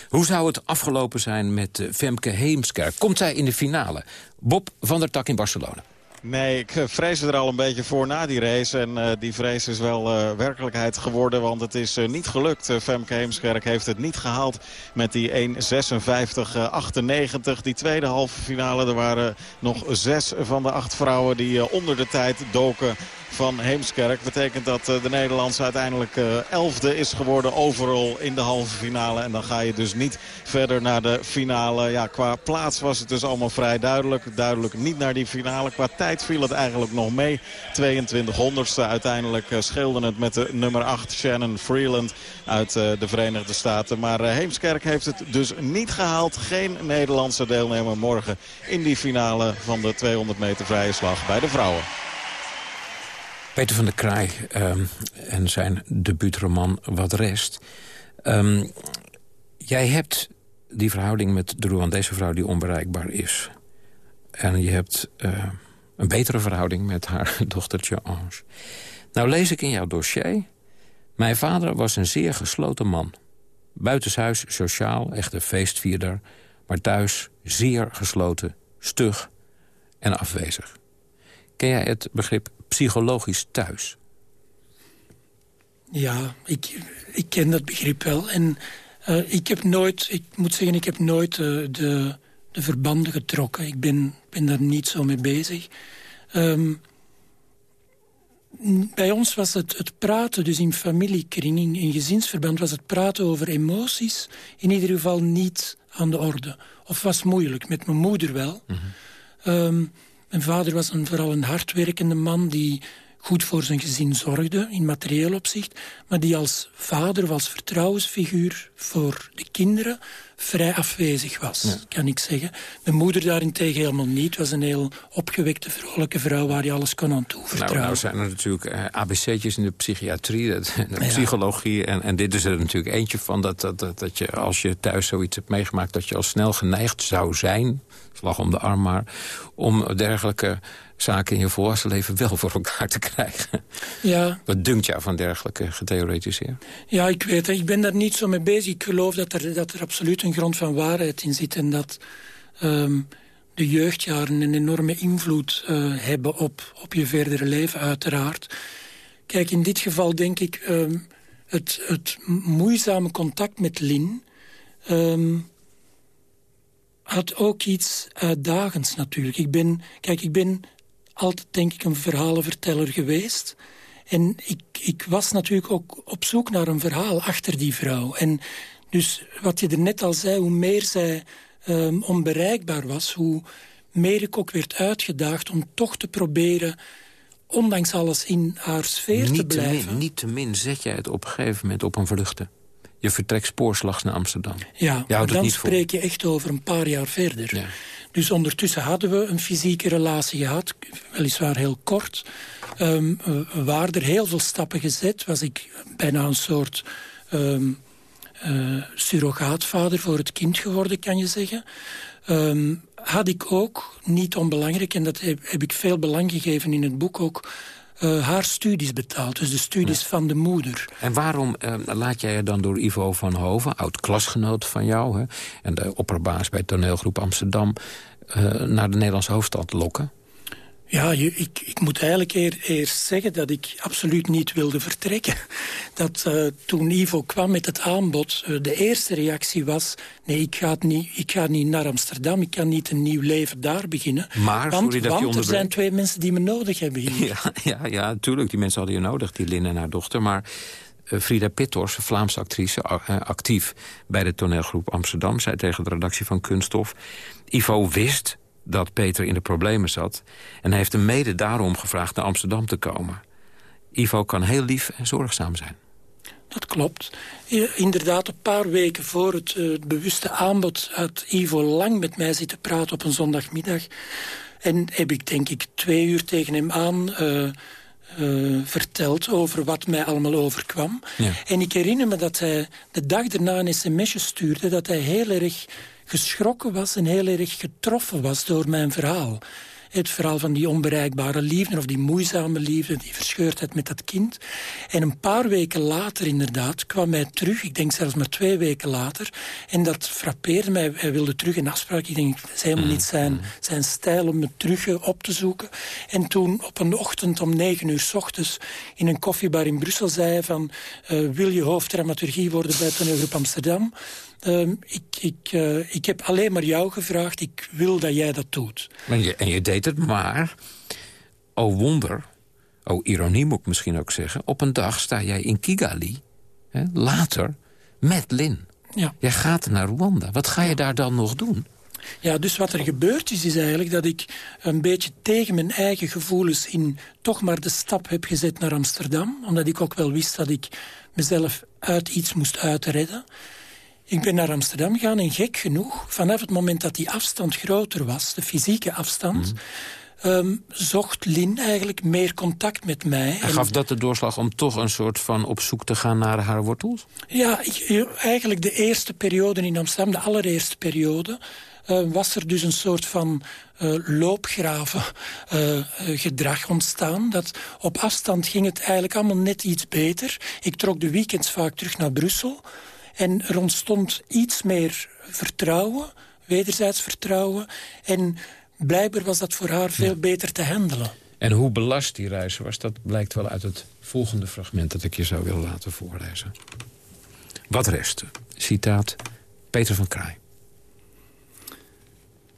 Hoe zou het afgelopen zijn met uh, Femke Heemskerk? Komt zij in de finale? Bob van der Tak in Barcelona. Nee, ik eh, vrees er al een beetje voor na die race. En uh, die vrees is wel uh, werkelijkheid geworden. Want het is niet gelukt. Femke Heemskerk heeft het niet gehaald met die 1.56.98. Die tweede halve finale, er waren nog zes van de acht vrouwen die onder de tijd doken van Heemskerk. Betekent dat de Nederlandse uiteindelijk elfde is geworden overal in de halve finale. En dan ga je dus niet verder naar de finale. Ja, qua plaats was het dus allemaal vrij duidelijk. Duidelijk niet naar die finale. Qua tijd viel het eigenlijk nog mee. 22 honderdste. Uiteindelijk uh, scheelde het met de nummer 8 Shannon Freeland uit de Verenigde Staten. Maar Heemskerk heeft het dus niet gehaald. Geen Nederlandse deelnemer morgen in die finale van de 200 meter vrije slag bij de vrouwen. Peter van der Kraai um, en zijn debuutroman Wat Rest. Um, jij hebt die verhouding met de Rwandese vrouw die onbereikbaar is. En je hebt uh, een betere verhouding met haar dochtertje Ange. Nou lees ik in jouw dossier... Mijn vader was een zeer gesloten man. Buitenshuis sociaal, echte feestvierder... maar thuis zeer gesloten, stug en afwezig. Ken jij het begrip psychologisch thuis? Ja, ik, ik ken dat begrip wel. En uh, ik heb nooit, ik moet zeggen, ik heb nooit uh, de de verbanden getrokken. Ik ben, ben daar niet zo mee bezig. Um, bij ons was het, het praten, dus in familiekring, in, in gezinsverband... was het praten over emoties in ieder geval niet aan de orde. Of was moeilijk, met mijn moeder wel. Mm -hmm. um, mijn vader was een, vooral een hardwerkende man... die goed voor zijn gezin zorgde, in materieel opzicht... maar die als vader of als vertrouwensfiguur voor de kinderen vrij afwezig was, kan ik zeggen. Mijn moeder daarentegen helemaal niet. was een heel opgewekte, vrolijke vrouw waar je alles kon aan toevertrouwen. Nou, nou zijn er natuurlijk uh, ABC'tjes in de psychiatrie, de, de psychologie. En, en dit is er natuurlijk eentje van dat, dat, dat, dat je als je thuis zoiets hebt meegemaakt... dat je al snel geneigd zou zijn, slag om de arm maar... om dergelijke zaken in je volwassen leven wel voor elkaar te krijgen. Ja. Wat dunkt jou van dergelijke getheoretiseerd? Ja, ik weet het. Ik ben daar niet zo mee bezig. Ik geloof dat er, dat er absoluut een grond van waarheid in zit. En dat um, de jeugdjaren een enorme invloed uh, hebben op, op je verdere leven, uiteraard. Kijk, in dit geval denk ik... Um, het, het moeizame contact met Lin... Um, had ook iets uitdagends natuurlijk. Ik ben, kijk, ik ben altijd denk ik een verhalenverteller geweest. En ik, ik was natuurlijk ook op zoek naar een verhaal achter die vrouw. En dus wat je er net al zei, hoe meer zij um, onbereikbaar was... hoe meer ik ook werd uitgedaagd om toch te proberen ondanks alles in haar sfeer niet te blijven. Te min, niet te min zet jij het op een gegeven moment op een vluchten. Je vertrekt spoorslags naar Amsterdam. Ja, dan spreek je echt over een paar jaar verder. Ja. Dus ondertussen hadden we een fysieke relatie gehad, weliswaar heel kort. Um, waren er heel veel stappen gezet, was ik bijna een soort um, uh, surrogaatvader voor het kind geworden, kan je zeggen. Um, had ik ook, niet onbelangrijk, en dat heb, heb, ik veel belang gegeven in het boek ook... Uh, haar studies betaald, dus de studies van de moeder. En waarom uh, laat jij je dan door Ivo van Hoven, oud-klasgenoot van jou... Hè, en de opperbaas bij toneelgroep Amsterdam... Uh, naar de Nederlandse hoofdstad lokken? Ja, ik, ik moet eigenlijk eerst zeggen dat ik absoluut niet wilde vertrekken. Dat uh, toen Ivo kwam met het aanbod, uh, de eerste reactie was... nee, ik ga, niet, ik ga niet naar Amsterdam, ik kan niet een nieuw leven daar beginnen. Maar, want, want er zijn twee mensen die me nodig hebben hier. Ja, ja, ja, tuurlijk, die mensen hadden je nodig, die Lin en haar dochter. Maar uh, Frida Pittors, Vlaamse actrice, actief bij de toneelgroep Amsterdam... zei tegen de redactie van Kunststof... Ivo wist dat Peter in de problemen zat... en hij heeft hem mede daarom gevraagd naar Amsterdam te komen. Ivo kan heel lief en zorgzaam zijn. Dat klopt. Inderdaad, een paar weken voor het uh, bewuste aanbod... had Ivo lang met mij zitten praten op een zondagmiddag. En heb ik denk ik twee uur tegen hem aan... Uh, uh, verteld over wat mij allemaal overkwam. Ja. En ik herinner me dat hij de dag daarna een sms'je stuurde... dat hij heel erg geschrokken was en heel erg getroffen was door mijn verhaal. Het verhaal van die onbereikbare liefde of die moeizame liefde, die verscheurdheid met dat kind. En een paar weken later inderdaad kwam hij terug, ik denk zelfs maar twee weken later. En dat frappeerde mij, hij wilde terug een afspraak. Ik denk, het is helemaal niet zijn, mm. zijn stijl om me terug eh, op te zoeken. En toen op een ochtend om negen uur s ochtends in een koffiebar in Brussel zei hij van... Uh, wil je hoofddramaturgie worden bij toneelgroep Amsterdam? Uh, ik, ik, uh, ik heb alleen maar jou gevraagd. Ik wil dat jij dat doet. En je, en je deed het, maar... Oh wonder, oh ironie moet ik misschien ook zeggen... op een dag sta jij in Kigali, hè, later, met Lin. Ja. Jij gaat naar Rwanda. Wat ga je daar dan nog doen? Ja, dus wat er gebeurd is, is eigenlijk dat ik een beetje tegen mijn eigen gevoelens in toch maar de stap heb gezet naar Amsterdam. Omdat ik ook wel wist dat ik mezelf uit iets moest uitredden. Ik ben naar Amsterdam gegaan en gek genoeg, vanaf het moment dat die afstand groter was, de fysieke afstand... Mm. zocht Lin eigenlijk meer contact met mij. En gaf dat de doorslag om toch een soort van op zoek te gaan naar haar wortels? Ja, ik, eigenlijk de eerste periode in Amsterdam, de allereerste periode... Uh, was er dus een soort van uh, loopgraven uh, gedrag ontstaan. Dat op afstand ging het eigenlijk allemaal net iets beter. Ik trok de weekends vaak terug naar Brussel... En er ontstond iets meer vertrouwen, wederzijds vertrouwen. En blijkbaar was dat voor haar veel beter te handelen. En hoe belast die reis was, dat blijkt wel uit het volgende fragment... dat ik je zou willen laten voorlezen. Wat restte? Citaat Peter van Kraai.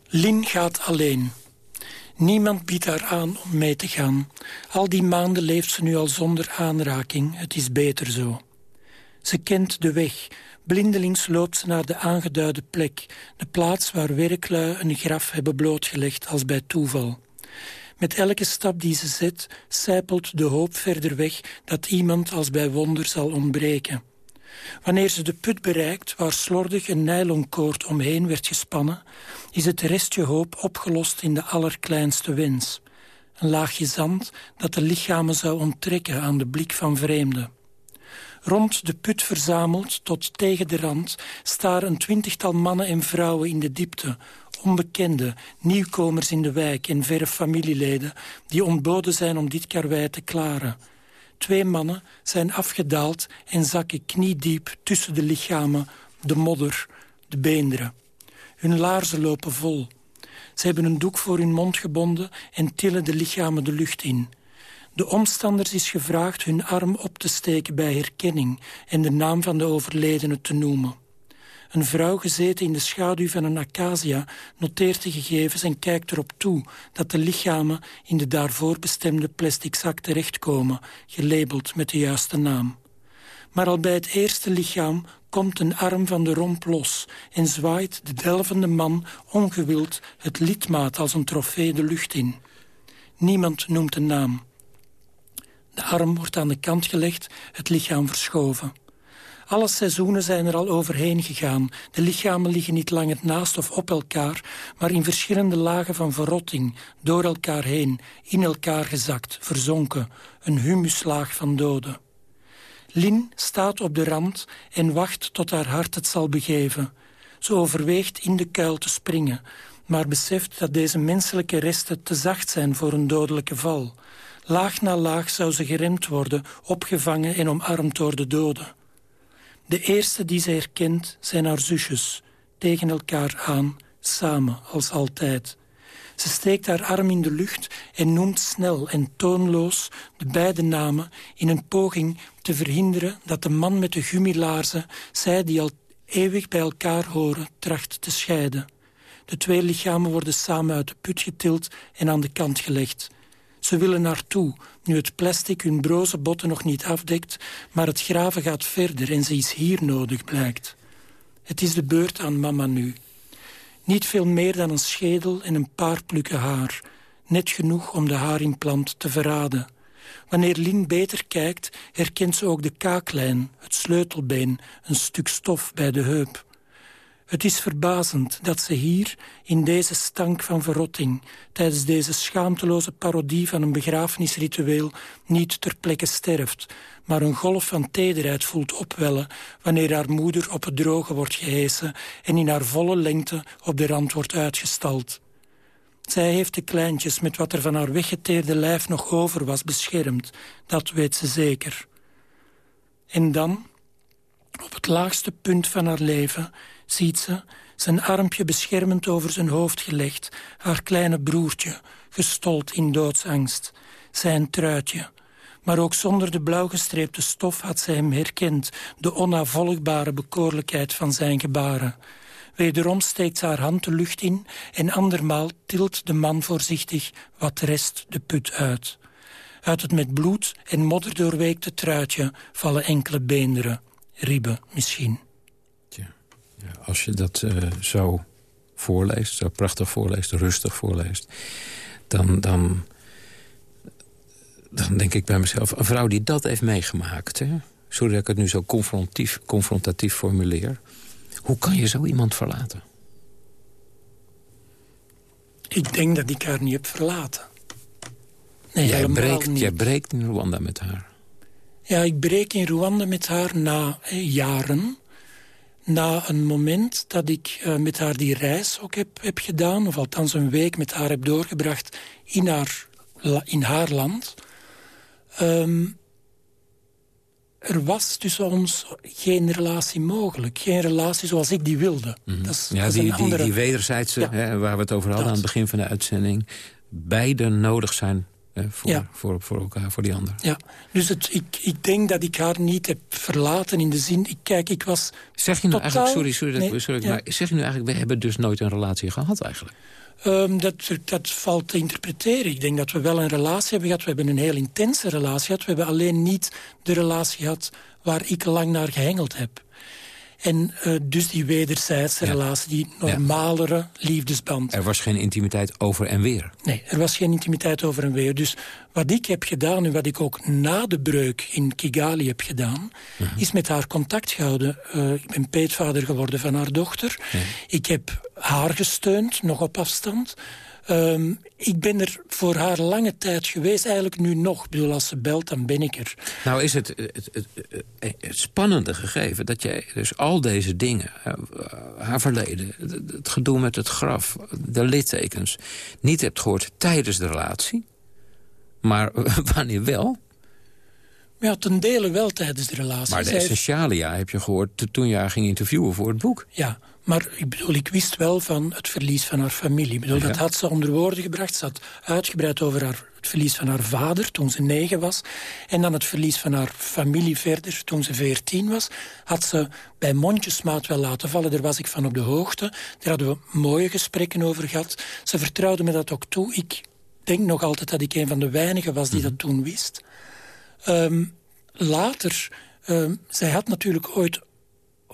Lin gaat alleen. Niemand biedt haar aan om mee te gaan. Al die maanden leeft ze nu al zonder aanraking. Het is beter zo. Ze kent de weg. Blindelings loopt ze naar de aangeduide plek. De plaats waar werklui een graf hebben blootgelegd als bij toeval. Met elke stap die ze zet, sijpelt de hoop verder weg... dat iemand als bij wonder zal ontbreken. Wanneer ze de put bereikt, waar slordig een nylonkoord omheen werd gespannen... is het restje hoop opgelost in de allerkleinste wens. Een laagje zand dat de lichamen zou onttrekken aan de blik van vreemden. Rond de put verzameld, tot tegen de rand... staren een twintigtal mannen en vrouwen in de diepte. Onbekende, nieuwkomers in de wijk en verre familieleden... die ontboden zijn om dit karwei te klaren. Twee mannen zijn afgedaald en zakken kniediep tussen de lichamen... de modder, de beenderen. Hun laarzen lopen vol. Ze hebben een doek voor hun mond gebonden en tillen de lichamen de lucht in... De omstanders is gevraagd hun arm op te steken bij herkenning... en de naam van de overledene te noemen. Een vrouw gezeten in de schaduw van een acacia noteert de gegevens en kijkt erop toe dat de lichamen in de daarvoor bestemde plastic zak terechtkomen, gelabeld met de juiste naam. Maar al bij het eerste lichaam komt een arm van de romp los en zwaait de delvende man ongewild het lidmaat als een trofee de lucht in. Niemand noemt de naam. De arm wordt aan de kant gelegd, het lichaam verschoven. Alle seizoenen zijn er al overheen gegaan. De lichamen liggen niet langer naast of op elkaar... maar in verschillende lagen van verrotting, door elkaar heen... in elkaar gezakt, verzonken, een humuslaag van doden. Lin staat op de rand en wacht tot haar hart het zal begeven. Ze overweegt in de kuil te springen... maar beseft dat deze menselijke resten te zacht zijn voor een dodelijke val... Laag na laag zou ze geremd worden, opgevangen en omarmd door de doden. De eerste die ze herkent zijn haar zusjes, tegen elkaar aan, samen als altijd. Ze steekt haar arm in de lucht en noemt snel en toonloos de beide namen... in een poging te verhinderen dat de man met de gummilaarzen... zij die al eeuwig bij elkaar horen, tracht te scheiden. De twee lichamen worden samen uit de put getild en aan de kant gelegd. Ze willen naartoe, nu het plastic hun broze botten nog niet afdekt... maar het graven gaat verder en ze is hier nodig, blijkt. Het is de beurt aan mama nu. Niet veel meer dan een schedel en een paar plukken haar. Net genoeg om de haarimplant te verraden. Wanneer Lien beter kijkt, herkent ze ook de kaaklijn, het sleutelbeen, een stuk stof bij de heup. Het is verbazend dat ze hier, in deze stank van verrotting... tijdens deze schaamteloze parodie van een begrafenisritueel... niet ter plekke sterft, maar een golf van tederheid voelt opwellen... wanneer haar moeder op het droge wordt gehesen... en in haar volle lengte op de rand wordt uitgestald. Zij heeft de kleintjes met wat er van haar weggeteerde lijf nog over was beschermd. Dat weet ze zeker. En dan, op het laagste punt van haar leven ziet ze, zijn armpje beschermend over zijn hoofd gelegd... haar kleine broertje, gestold in doodsangst. Zijn truitje. Maar ook zonder de blauwgestreepte stof had zij hem herkend... de onnavolgbare bekoorlijkheid van zijn gebaren. Wederom steekt haar hand de lucht in... en andermaal tilt de man voorzichtig wat rest de put uit. Uit het met bloed en modder doorweekte truitje vallen enkele beenderen. Ribben misschien als je dat uh, zo voorleest, zo prachtig voorleest, rustig voorleest... dan, dan, dan denk ik bij mezelf, een vrouw die dat heeft meegemaakt... Hè? sorry dat ik het nu zo confrontatief, confrontatief formuleer... hoe kan je zo iemand verlaten? Ik denk dat ik haar niet heb verlaten. Nee, jij, breekt, niet. jij breekt in Rwanda met haar. Ja, ik breek in Rwanda met haar na jaren na een moment dat ik uh, met haar die reis ook heb, heb gedaan... of althans een week met haar heb doorgebracht in haar, in haar land... Um, er was tussen ons geen relatie mogelijk. Geen relatie zoals ik die wilde. Mm -hmm. dat is, ja, dat die, andere... die, die, wederzijdse, ja, hè, waar we het over hadden dat. aan het begin van de uitzending... beide nodig zijn voor, ja. voor, voor elkaar, voor die ander. Ja, dus het, ik, ik denk dat ik haar niet heb verlaten in de zin... Ik, kijk, ik was Zeg je nu eigenlijk, sorry, sorry, nee, sorry ja. maar zeg je nu eigenlijk... we hebben dus nooit een relatie gehad eigenlijk? Um, dat, dat valt te interpreteren. Ik denk dat we wel een relatie hebben gehad. We hebben een heel intense relatie gehad. We hebben alleen niet de relatie gehad waar ik lang naar gehengeld heb. En uh, dus die wederzijdse ja. relatie, die normalere ja. liefdesband. Er was geen intimiteit over en weer? Nee, er was geen intimiteit over en weer. Dus wat ik heb gedaan en wat ik ook na de breuk in Kigali heb gedaan... Uh -huh. is met haar contact gehouden. Uh, ik ben peetvader geworden van haar dochter. Ik heb haar gesteund, nog op afstand... Um, ik ben er voor haar lange tijd geweest, eigenlijk nu nog. Ik bedoel, als ze belt, dan ben ik er. Nou is het, het, het, het spannende gegeven dat jij dus al deze dingen... haar verleden, het gedoe met het graf, de littekens... niet hebt gehoord tijdens de relatie. Maar wanneer wel? Ja, ten dele wel tijdens de relatie. Maar de essentialia heb je gehoord toen je haar ging interviewen voor het boek. Ja, maar ik bedoel, ik wist wel van het verlies van haar familie. Ik bedoel, ja. dat had ze onder woorden gebracht. Ze had uitgebreid over haar, het verlies van haar vader toen ze negen was. En dan het verlies van haar familie verder toen ze veertien was. Had ze bij mondjesmaat wel laten vallen. Daar was ik van op de hoogte. Daar hadden we mooie gesprekken over gehad. Ze vertrouwde me dat ook toe. Ik denk nog altijd dat ik een van de weinigen was die mm -hmm. dat toen wist. Um, later, um, zij had natuurlijk ooit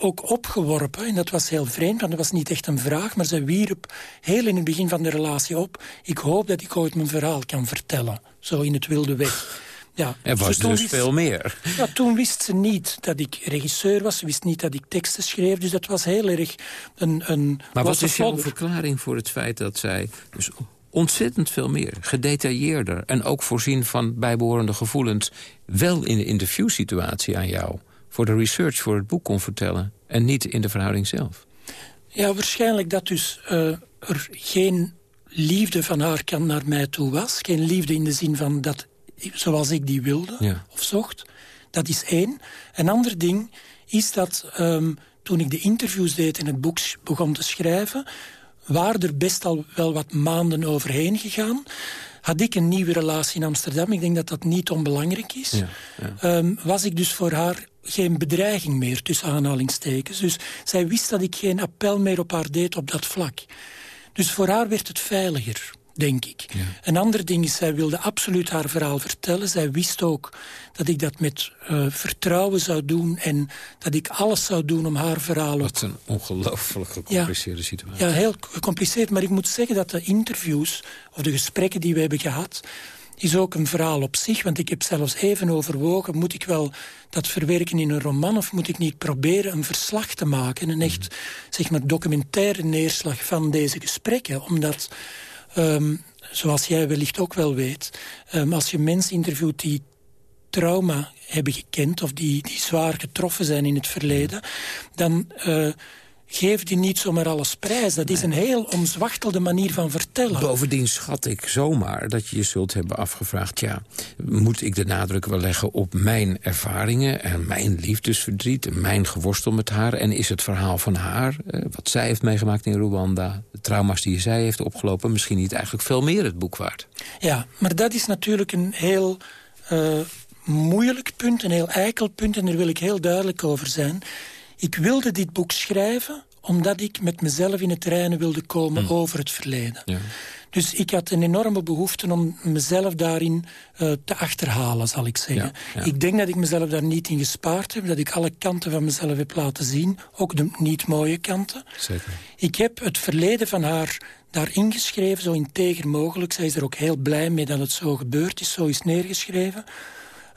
ook opgeworpen. En dat was heel vreemd, want dat was niet echt een vraag. Maar ze wierp heel in het begin van de relatie op. Ik hoop dat ik ooit mijn verhaal kan vertellen. Zo in het wilde weg. Ja, Er was dus wist- veel meer. Ja, toen wist ze niet dat ik regisseur was. Ze wist niet dat ik teksten schreef. Dus dat was heel erg een... een Maar wat is jouw verklaring voor het feit dat zij... dus ontzettend veel meer, gedetailleerder... en ook voorzien van bijbehorende gevoelens... wel in de interviewsituatie aan jou... voor de research voor het boek kon vertellen... en niet in de verhouding zelf? Ja, waarschijnlijk dat dus eh, er geen liefde van haar kant naar mij toe was. Geen liefde in de zin van dat zoals ik die wilde Ja. of zocht. Dat is één. Een ander ding is dat ehm, toen ik de interviews deed en het boek begon te schrijven... waren er best al wel wat maanden overheen gegaan. Had ik een nieuwe relatie in Amsterdam, ik denk dat dat niet onbelangrijk is... Ja, ja. Ehm, was ik dus voor haar geen bedreiging meer, tussen aanhalingstekens. Dus zij wist dat ik geen appel meer op haar deed op dat vlak. Dus voor haar werd het veiliger, denk ik. Een ander ding is, zij wilde absoluut haar verhaal vertellen. Zij wist ook dat ik dat met eh, vertrouwen zou doen... en dat ik alles zou doen om haar verhaal Wat een ongelooflijk gecompliceerde situatie. ja, heel gecompliceerd. Maar ik moet zeggen dat de interviews of de gesprekken die we hebben gehad... is ook een verhaal op zich. Want ik heb zelfs even overwogen... moet ik wel dat verwerken in een roman... of moet ik niet proberen een verslag te maken? Een echt zeg maar, documentaire neerslag van deze gesprekken. Omdat, ehm, zoals jij wellicht ook wel weet... ehm, als je mensen interviewt die trauma hebben gekend... of die, die zwaar getroffen zijn in het verleden... dan eh geef die niet zomaar alles prijs. Dat is een heel omzwachtelde manier van vertellen. Bovendien schat ik zomaar dat je je zult hebben afgevraagd... ja, moet ik de nadruk wel leggen op mijn ervaringen... en mijn liefdesverdriet, en mijn geworstel met haar... en is het verhaal van haar, eh, wat zij heeft meegemaakt in Rwanda... de trauma's die zij heeft opgelopen... misschien niet eigenlijk veel meer het boek waard? Ja, maar dat is natuurlijk een heel eh, moeilijk punt, een heel eikel punt... en daar wil ik heel duidelijk over zijn. Ik wilde dit boek schrijven omdat ik met mezelf in het reinen wilde komen over het verleden. Ja. Dus ik had een enorme behoefte om mezelf daarin eh, te achterhalen, zal ik zeggen. Ja, ja. Ik denk dat ik mezelf daar niet in gespaard heb. Dat ik alle kanten van mezelf heb laten zien. Ook de niet mooie kanten. Zeker. Ik heb het verleden van haar daarin geschreven, zo integer mogelijk. Zij is er ook heel blij mee dat het zo gebeurd is. Zo is neergeschreven.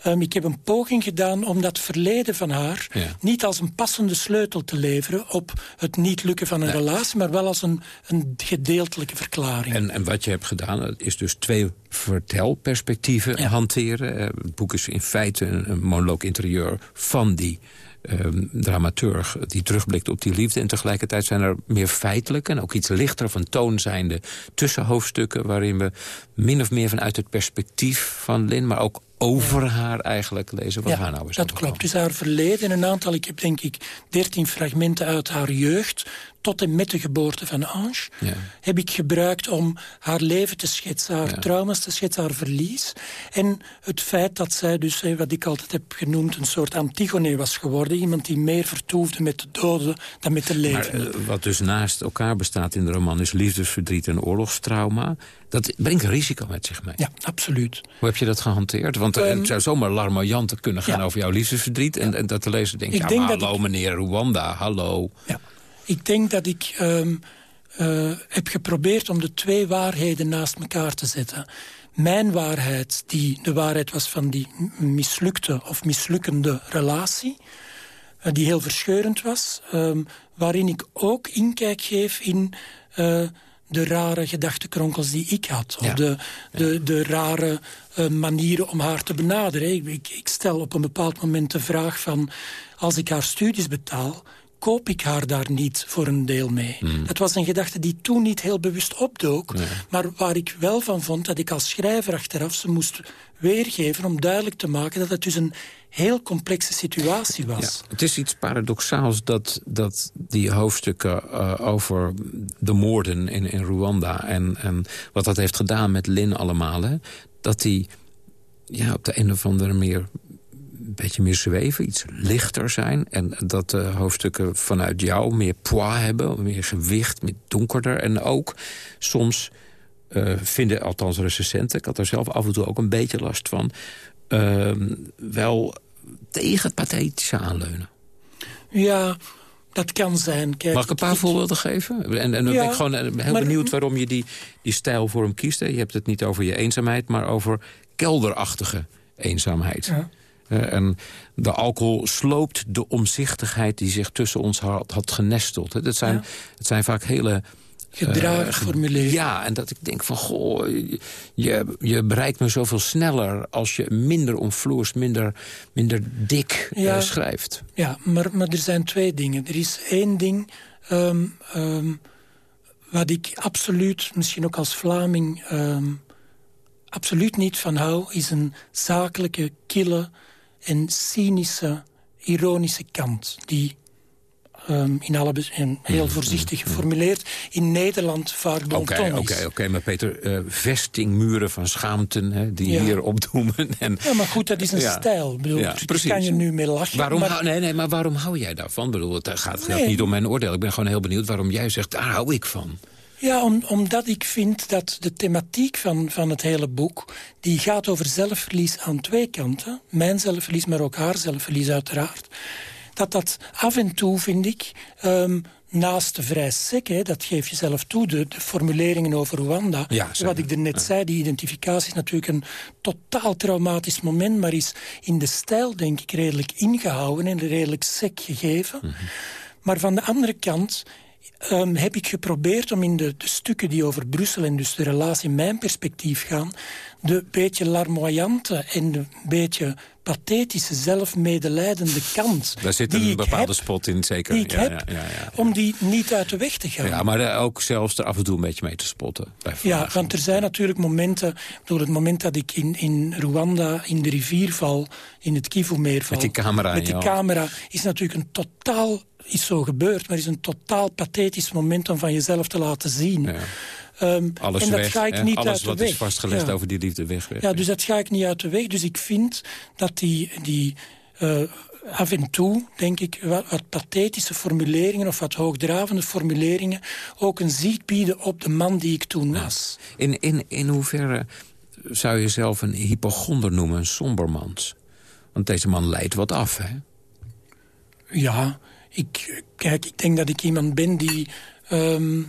Ehm, ik heb een poging gedaan om dat verleden van haar... Ja. niet als een passende sleutel te leveren... op het niet lukken van een relatie... maar wel als een, een gedeeltelijke verklaring. En, en wat je hebt gedaan, is dus twee vertelperspectieven Ja. hanteren. Eh, Het boek is in feite een, een monoloog interieur van die ehm, dramaturg... die terugblikt op die liefde. En tegelijkertijd zijn er meer feitelijke en ook iets lichter van toon zijnde... tussenhoofdstukken waarin we min of meer vanuit het perspectief van Lin... maar ook over haar eigenlijk lezen. Wat haar nou is dat klopt. Dus haar verleden, een aantal, ik heb denk ik dertien fragmenten uit haar jeugd... tot en met de geboorte van Ange, Ja. heb ik gebruikt om haar leven te schetsen... haar Ja. trauma's te schetsen, haar verlies. En het feit dat zij dus, wat ik altijd heb genoemd... een soort Antigone was geworden. Iemand die meer vertoefde met de doden dan met de Maar levenden. eh, wat dus naast elkaar bestaat in de roman... is liefdesverdriet en oorlogstrauma. Dat brengt een risico met zich mee. ja, absoluut. Hoe heb je dat gehanteerd? Want eh, Ehm, het zou zomaar larmoyant kunnen gaan ja. over jouw liefdesverdriet. En, en dat de lezer denkt, Ik ja, denk maar hallo ik- meneer Rwanda, hallo. Ja. Ik denk dat ik ehm, eh, heb geprobeerd om de twee waarheden naast elkaar te zetten. Mijn waarheid, die de waarheid was van die mislukte of mislukkende relatie... eh, die heel verscheurend was, ehm, waarin ik ook inkijk geef in... eh, de rare gedachtenkronkels die ik had. Of Ja. de, de, de rare manieren om haar te benaderen. Ik, ik, ik stel op een bepaald moment de vraag van... als ik haar studies betaal, koop ik haar daar niet voor een deel mee. Dat was een gedachte die toen niet heel bewust opdook... maar waar ik wel van vond dat ik als schrijver achteraf ze moest weergeven... om duidelijk te maken dat het dus een heel complexe situatie Ja, was. het is iets paradoxaals dat, dat die hoofdstukken eh, over de moorden in, in Rwanda... En, en wat dat heeft gedaan met Lin allemaal... Hè, dat die ja, op de een of andere manier een beetje meer zweven, iets lichter zijn... en dat de hoofdstukken vanuit jou meer poids hebben, meer gewicht, meer donkerder... en ook soms eh, vinden, althans recensenten... ik had er zelf af en toe ook een beetje last van... ehm, wel tegen het pathetische aanleunen. Ja, dat kan zijn. Kijk, Mag ik een paar ik- voorbeelden geven? En, en dan Ja, ben ik gewoon eh, heel maar- benieuwd waarom je die, die stijlvorm kiest. hè. Je hebt het niet over je eenzaamheid, maar over kelderachtige eenzaamheid. Eh, en de alcohol sloopt de omzichtigheid die zich tussen ons had, had genesteld. Dat zijn, het zijn vaak hele... Gedragen uh, formuleren. Ja, en dat ik denk van, goh, je, je bereikt me zoveel sneller... als je minder omvloers, minder, minder dik Ja. eh, schrijft. Ja, maar, maar er zijn twee dingen. Er is één ding ehm, wat ik absoluut, misschien ook als Vlaming... ehm, absoluut niet van hou, is een zakelijke, kille en cynische, ironische kant... die ehm, in alle en heel voorzichtig geformuleerd in Nederland vaak Oké, bonton oké, oké. Maar Peter, eh, vestingmuren van schaamten hè, die Ja. hier opdoemen. En, Ja, maar goed, dat is een Ja. stijl. Ik bedoel, Ja, precies. kan je nu mee lachen. Waarom maar- hou, nee, nee, maar waarom hou jij daarvan? Bedoel, het gaat, gaat Nee. niet om mijn oordeel. Ik ben gewoon heel benieuwd waarom jij zegt, daar hou ik van. Ja, om, omdat ik vind dat de thematiek van, van het hele boek... die gaat over zelfverlies aan twee kanten. Mijn zelfverlies, maar ook haar zelfverlies uiteraard. Dat dat af en toe, vind ik, ehm, naast de vrij sec... Hè, dat geef je zelf toe, de, de formuleringen over Rwanda... Ja, wat ik er net zei, die identificatie is natuurlijk een totaal traumatisch moment... maar is in de stijl, denk ik, redelijk ingehouden en redelijk sec gegeven... Mhm. Maar van de andere kant ehm, heb ik geprobeerd om in de, de stukken die over Brussel... en dus de relatie in mijn perspectief gaan... de beetje larmoyante en de beetje pathetische, zelfmedelijdende kant... Daar zit een bepaalde heb, spot in, zeker. die ik ja, heb, ja, ja, om die niet uit de weg te gaan. Ja, maar er ook zelfs er af en toe een beetje mee te spotten. Ja, want er zijn natuurlijk momenten... Bedoel, het moment dat ik in, in Rwanda in de rivier val... in het Kivu-meer val... Met die camera Met die camera is natuurlijk een totaal... is zo gebeurd, maar is een totaal pathetisch moment... om van jezelf te laten zien. Ja. Ehm, Alles en dat weg, ga ik niet Alles uit de wat weg. is vastgelegd Ja. over die liefde weg. weg. Ja, dus dat ga ik niet uit de weg. Dus ik vind dat die, die eh, af en toe, denk ik, wat, wat pathetische formuleringen... of wat hoogdravende formuleringen... ook een zicht bieden op de man die ik toen was. In, in, in hoeverre zou je jezelf een hypochonder noemen, een sombermans? Want deze man leidt wat af, hè? Ja, ik, kijk, ik denk dat ik iemand ben die... ehm,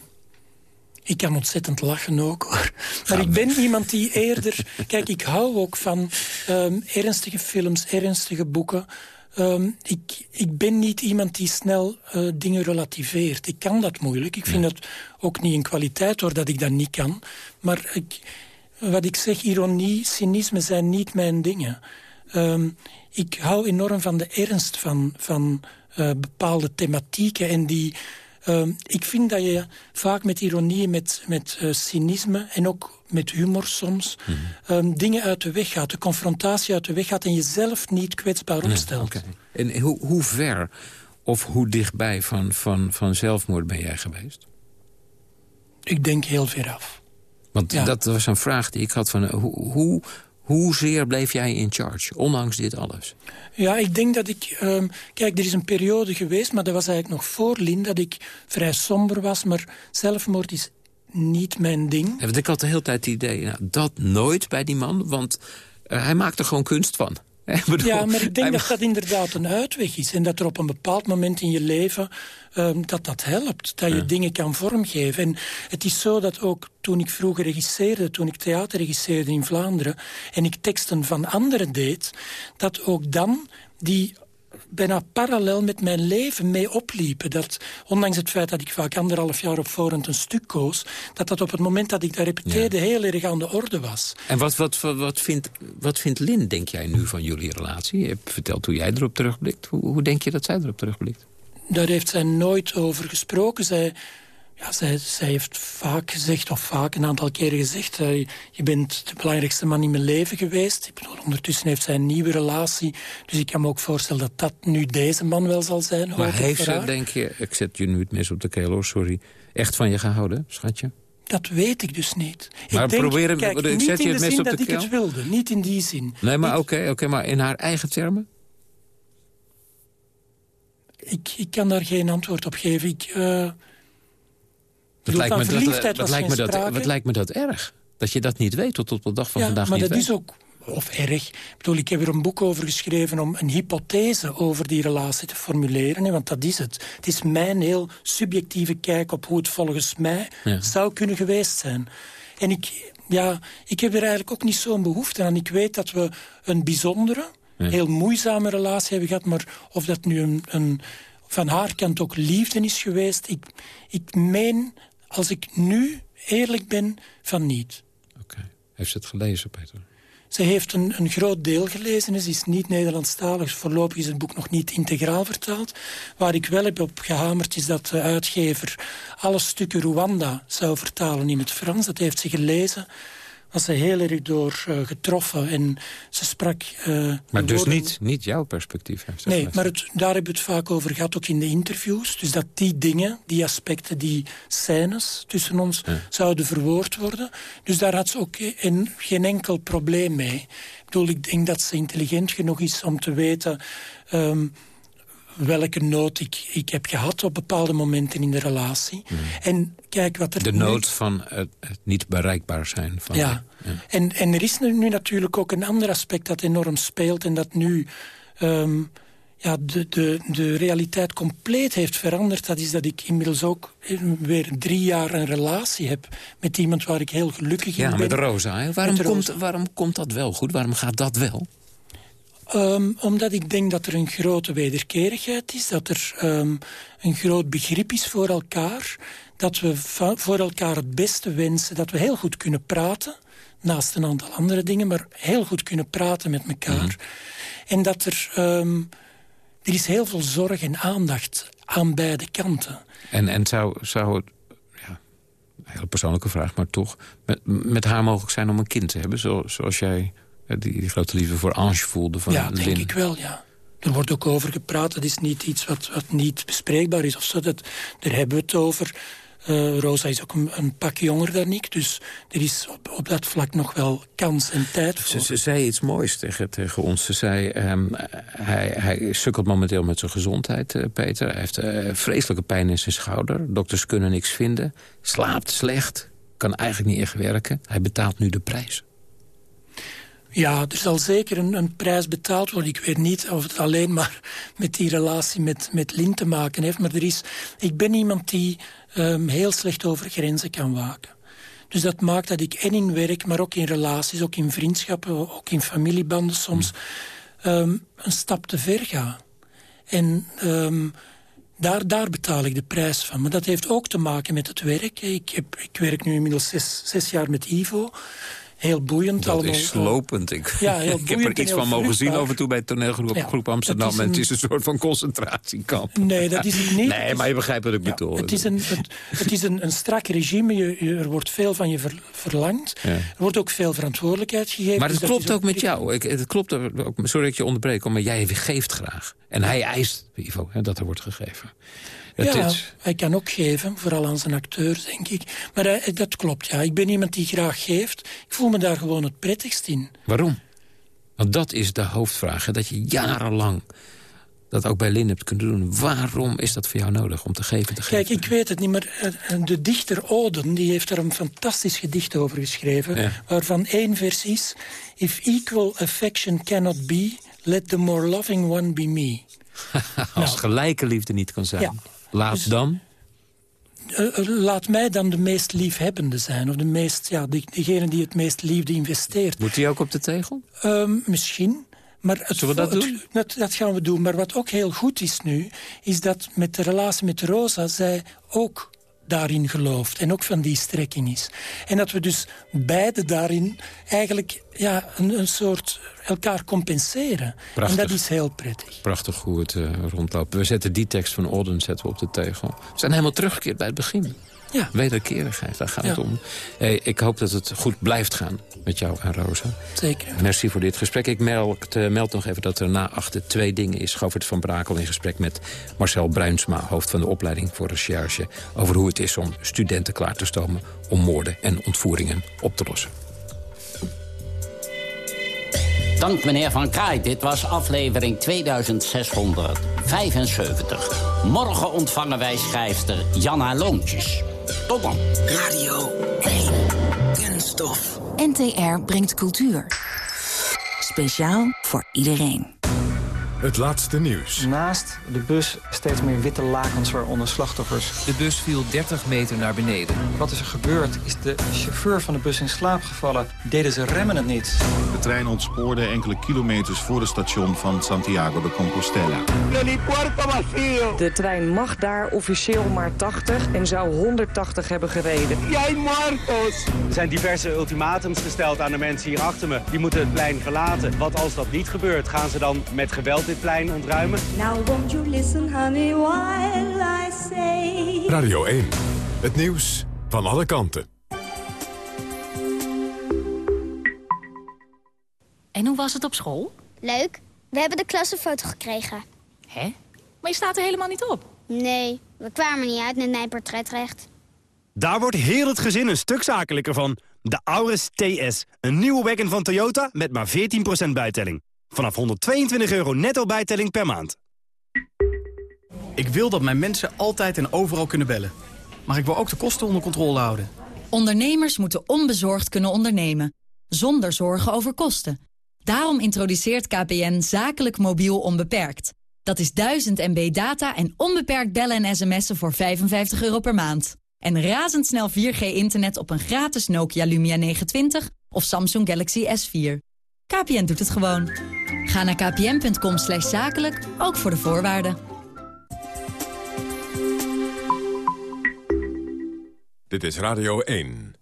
ik kan ontzettend lachen ook, hoor. Maar ik ben iemand die eerder... Kijk, ik hou ook van ehm, ernstige films, ernstige boeken. Ehm, ik, ik ben niet iemand die snel eh, dingen relativeert. Ik kan dat moeilijk. Ik vind dat ook niet een kwaliteit, hoor, dat ik dat niet kan. Maar ik, wat ik zeg, ironie, cynisme zijn niet mijn dingen. Ik hou enorm van de ernst van, van bepaalde thematieken. En die, ehm, ik vind dat je vaak met ironie, met, met eh, cynisme en ook met humor soms... ehm, dingen uit de weg gaat, de confrontatie uit de weg gaat... en jezelf niet kwetsbaar opstelt. En hoe, hoe ver of hoe dichtbij van, van, van zelfmoord ben jij geweest? Ik denk heel ver af. Want Ja. dat was een vraag die ik had van... eh, Hoe, hoe, hoezeer bleef jij in charge, ondanks dit alles? Ja, ik denk dat ik... ehm, kijk, er is een periode geweest, maar dat was eigenlijk nog voor Lin... dat ik vrij somber was, maar zelfmoord is niet mijn ding. Ja, want ik had de hele tijd het idee, nou, dat nooit bij die man... want eh, hij maakt er gewoon kunst van. Bedoel, Ja, maar ik denk dat dat inderdaad een uitweg is. En dat er op een bepaald moment in je leven ehm, dat dat helpt. Dat je dingen kan vormgeven. En het is zo dat ook toen ik vroeger regisseerde, toen ik theater regisseerde in Vlaanderen... en ik teksten van anderen deed, dat ook dan die bijna parallel met mijn leven mee opliepen. Dat, ondanks het feit dat ik vaak anderhalf jaar op voorhand een stuk koos... dat dat op het moment dat ik daar repeteerde heel erg aan de orde was. En wat, wat, wat, wat, vindt, wat vindt Lin, denk jij nu, van jullie relatie? Je hebt verteld hoe jij erop terugblikt. Hoe, hoe denk je dat zij erop terugblikt? Daar heeft zij nooit over gesproken. Zij, ja, zij, zij heeft vaak gezegd, of vaak een aantal keren gezegd... eh, je bent de belangrijkste man in mijn leven geweest. Ik bedoel, ondertussen heeft zij een nieuwe relatie. Dus ik kan me ook voorstellen dat dat nu deze man wel zal zijn. Maar heeft ze, denk je, ik zet je nu het mes op de keel, hoor, sorry... echt van je gehouden, schatje? Dat weet ik dus niet. Maar ik denk, probeer hem- kijk, ik niet zet je in het de mes zin op de dat ik keel? het wilde. Niet in die zin. Nee, maar Niet- oké, oké, maar in haar eigen termen? ik, ik kan daar geen antwoord op geven. Ik, eh, Wat bedoel, lijkt, me dat, lijkt me dat, wat lijkt me dat erg? Dat je dat niet weet tot op de dag van ja, vandaag maar niet dat weet. is ook of erg. Ik bedoel, ik heb er een boek over geschreven om een hypothese over die relatie te formuleren. Hè, want dat is het. Het is mijn heel subjectieve kijk op hoe het volgens mij Ja. zou kunnen geweest zijn. En ik, ja, ik heb er eigenlijk ook niet zo'n behoefte aan. Ik weet dat we een bijzondere, heel moeizame relatie hebben gehad... maar of dat nu een, een, van haar kant ook liefde is geweest... ik, ik meen, als ik nu eerlijk ben, van niet. Oké. Heeft ze het gelezen, Peter? Ze heeft een, een groot deel gelezen. Ze is niet Nederlandstalig. Voorlopig is het boek nog niet integraal vertaald. Waar ik wel heb op gehamerd is dat de uitgever... alle stukken Rwanda zou vertalen in het Frans. Dat heeft ze gelezen was ze heel erg door uh, getroffen. En ze sprak... Uh, maar dus niet, niet jouw perspectief? Heeft nee, maar het, daar hebben we het vaak over gehad, ook in de interviews. Dus dat die dingen, die aspecten, die scènes tussen ons... Ja. zouden verwoord worden. Dus daar had ze ook in, geen enkel probleem mee. Ik bedoel, ik denk dat ze intelligent genoeg is om te weten... Um, welke nood ik, ik heb gehad op bepaalde momenten in de relatie. Mm. En kijk wat er de nood van het, het, niet bereikbaar zijn. Van ja. ja. En, en er is nu natuurlijk ook een ander aspect dat enorm speelt... en dat nu um, ja, de, de, de realiteit compleet heeft veranderd. Dat is dat ik inmiddels ook weer drie jaar een relatie heb... met iemand waar ik heel gelukkig in ja, ben. Met Rosa. Waarom, met Komt, waarom komt dat wel goed? Waarom gaat dat wel? Um, omdat ik denk dat er een grote wederkerigheid is. Dat er um, een groot begrip is voor elkaar. Dat we voor elkaar het beste wensen. Dat we heel goed kunnen praten. Naast een aantal andere dingen. Maar heel goed kunnen praten met elkaar. Mm -hmm. En dat er... Um, er is heel veel zorg en aandacht aan beide kanten. En, en zou, zou het... Ja, een hele persoonlijke vraag, maar toch... Met, met haar mogelijk zijn om een kind te hebben? Zo, zoals jij die, die, grote liefde voor Ange voelde. Van ja, denk ik wel, ja. Er wordt ook over gepraat. Dat is niet iets wat, wat niet bespreekbaar is. Of zo. Dat, daar hebben we het over. Uh, Rosa is ook een, een, pak jonger dan ik. Dus er is op, op dat vlak nog wel kans en tijd voor. Ze, ze zei iets moois tegen, tegen ons. Ze zei, um, hij, hij sukkelt momenteel met zijn gezondheid, uh, Peter. Hij heeft uh, vreselijke pijn in zijn schouder. Dokters kunnen niks vinden. Slaapt slecht. Kan eigenlijk niet echt werken. Hij betaalt nu de prijs. Ja, er zal zeker een, een, prijs betaald worden. Ik weet niet of het alleen maar met die relatie met, met Lin te maken heeft. Maar er is, ik ben iemand die um, heel slecht over grenzen kan waken. Dus dat maakt dat ik en in werk, maar ook in relaties, ook in vriendschappen, ook in familiebanden soms, um, een stap te ver ga. En um, daar, daar betaal ik de prijs van. Maar dat heeft ook te maken met het werk. Ik, heb, ik werk nu inmiddels zes, zes jaar met Ivo heel boeiend. Dat allemaal. is slopend. Ik, ja, heel ik heb er iets van mogen zien af en toe bij toneelgroep ja, groep Amsterdam. Het is, een, het is een soort van concentratiekamp. Nee, dat is het niet. Nee, maar je begrijpt wat ik ja, bedoel. Het is een, het, het is een, een strak regime. Je, je, er wordt veel van je ver, verlangd. Ja. Er wordt ook veel verantwoordelijkheid gegeven. Maar het dus klopt ook, ook met jou. Ik, het klopt ook, sorry dat ik je onderbreek, maar jij geeft graag. En hij eist, Ivo, hè, dat er wordt gegeven. Het ja, is... hij kan ook geven, vooral aan zijn acteurs, denk ik. Maar hij, dat klopt, ja. Ik ben iemand die graag geeft. Ik voel me daar gewoon het prettigst in. Waarom? Want dat is de hoofdvraag. Hè? Dat je jarenlang dat ook bij Lin hebt kunnen doen. Waarom is dat voor jou nodig om te geven te geven? Kijk, ik weet het niet, maar de dichter Oden... die heeft er een fantastisch gedicht over geschreven... Ja. waarvan één vers is... If equal affection cannot be... let the more loving one be me. Als nou, gelijke liefde niet kan zijn. Ja. Laat dus, dan? Uh, laat mij dan de meest liefhebbende zijn. Of de meest, ja, die, degene die het meest liefde investeert. Moet hij ook op de tegel? Um, misschien. Maar het, Zullen we dat doen? Het, dat, dat, gaan we doen. Maar wat ook heel goed is nu... is dat met de relatie met Rosa zij ook daarin gelooft. En ook van die strekking is. En dat we dus beide daarin eigenlijk ja, een, een soort elkaar compenseren. Prachtig. En dat is heel prettig. Prachtig hoe het uh, rondloopt. We zetten die tekst van Orden zetten we op de tegel. We zijn helemaal teruggekeerd bij het begin. Ja. Wederkerigheid, daar gaat ja. het om. Hey, ik hoop dat het goed blijft gaan met jou en Rosa. Zeker. Merci voor dit gesprek. Ik meld, uh, meld nog even dat er na achter twee dingen is. Govert van Brakel in gesprek met Marcel Bruinsma... hoofd van de opleiding voor recherche... over hoe het is om studenten klaar te stomen... om moorden en ontvoeringen op te lossen. Dank meneer Van Kraai. Dit was aflevering 2675. Morgen ontvangen wij schrijfster Janna Loontjes. Tot dan. Radio 1. Kunststof. NTR brengt cultuur. Speciaal voor iedereen. Het laatste nieuws. Naast de bus steeds meer witte lakens waaronder slachtoffers. De bus viel 30 meter naar beneden. Wat is er gebeurd? Is de chauffeur van de bus in slaap gevallen? Deden ze remmen het niet? De trein ontspoorde enkele kilometers voor het station van Santiago de Compostela. De trein mag daar officieel maar 80 en zou 180 hebben gereden. Jij Marcos! Er zijn diverse ultimatums gesteld aan de mensen hier achter me. Die moeten het plein verlaten. Wat als dat niet gebeurt? Gaan ze dan met geweld dit plein ontruimen? Now won't you listen, honey, while I say... Radio 1. Het nieuws van alle kanten. En hoe was het op school? Leuk. We hebben de klassenfoto gekregen. Hè? Maar je staat er helemaal niet op. Nee, we kwamen niet uit met mijn portretrecht. Daar wordt heel het gezin een stuk zakelijker van. De Auris TS. Een nieuwe wagon van Toyota met maar 14% bijtelling. Vanaf 122 euro netto bijtelling per maand. Ik wil dat mijn mensen altijd en overal kunnen bellen. Maar ik wil ook de kosten onder controle houden. Ondernemers moeten onbezorgd kunnen ondernemen. Zonder zorgen over kosten. Daarom introduceert KPN zakelijk mobiel onbeperkt. Dat is 1000 MB data en onbeperkt bellen en sms'en voor 55 euro per maand. En razendsnel 4G-internet op een gratis Nokia Lumia 920 of Samsung Galaxy S4. KPN doet het gewoon. Ga naar kpn.com slash zakelijk, ook voor de voorwaarden. Dit is Radio 1.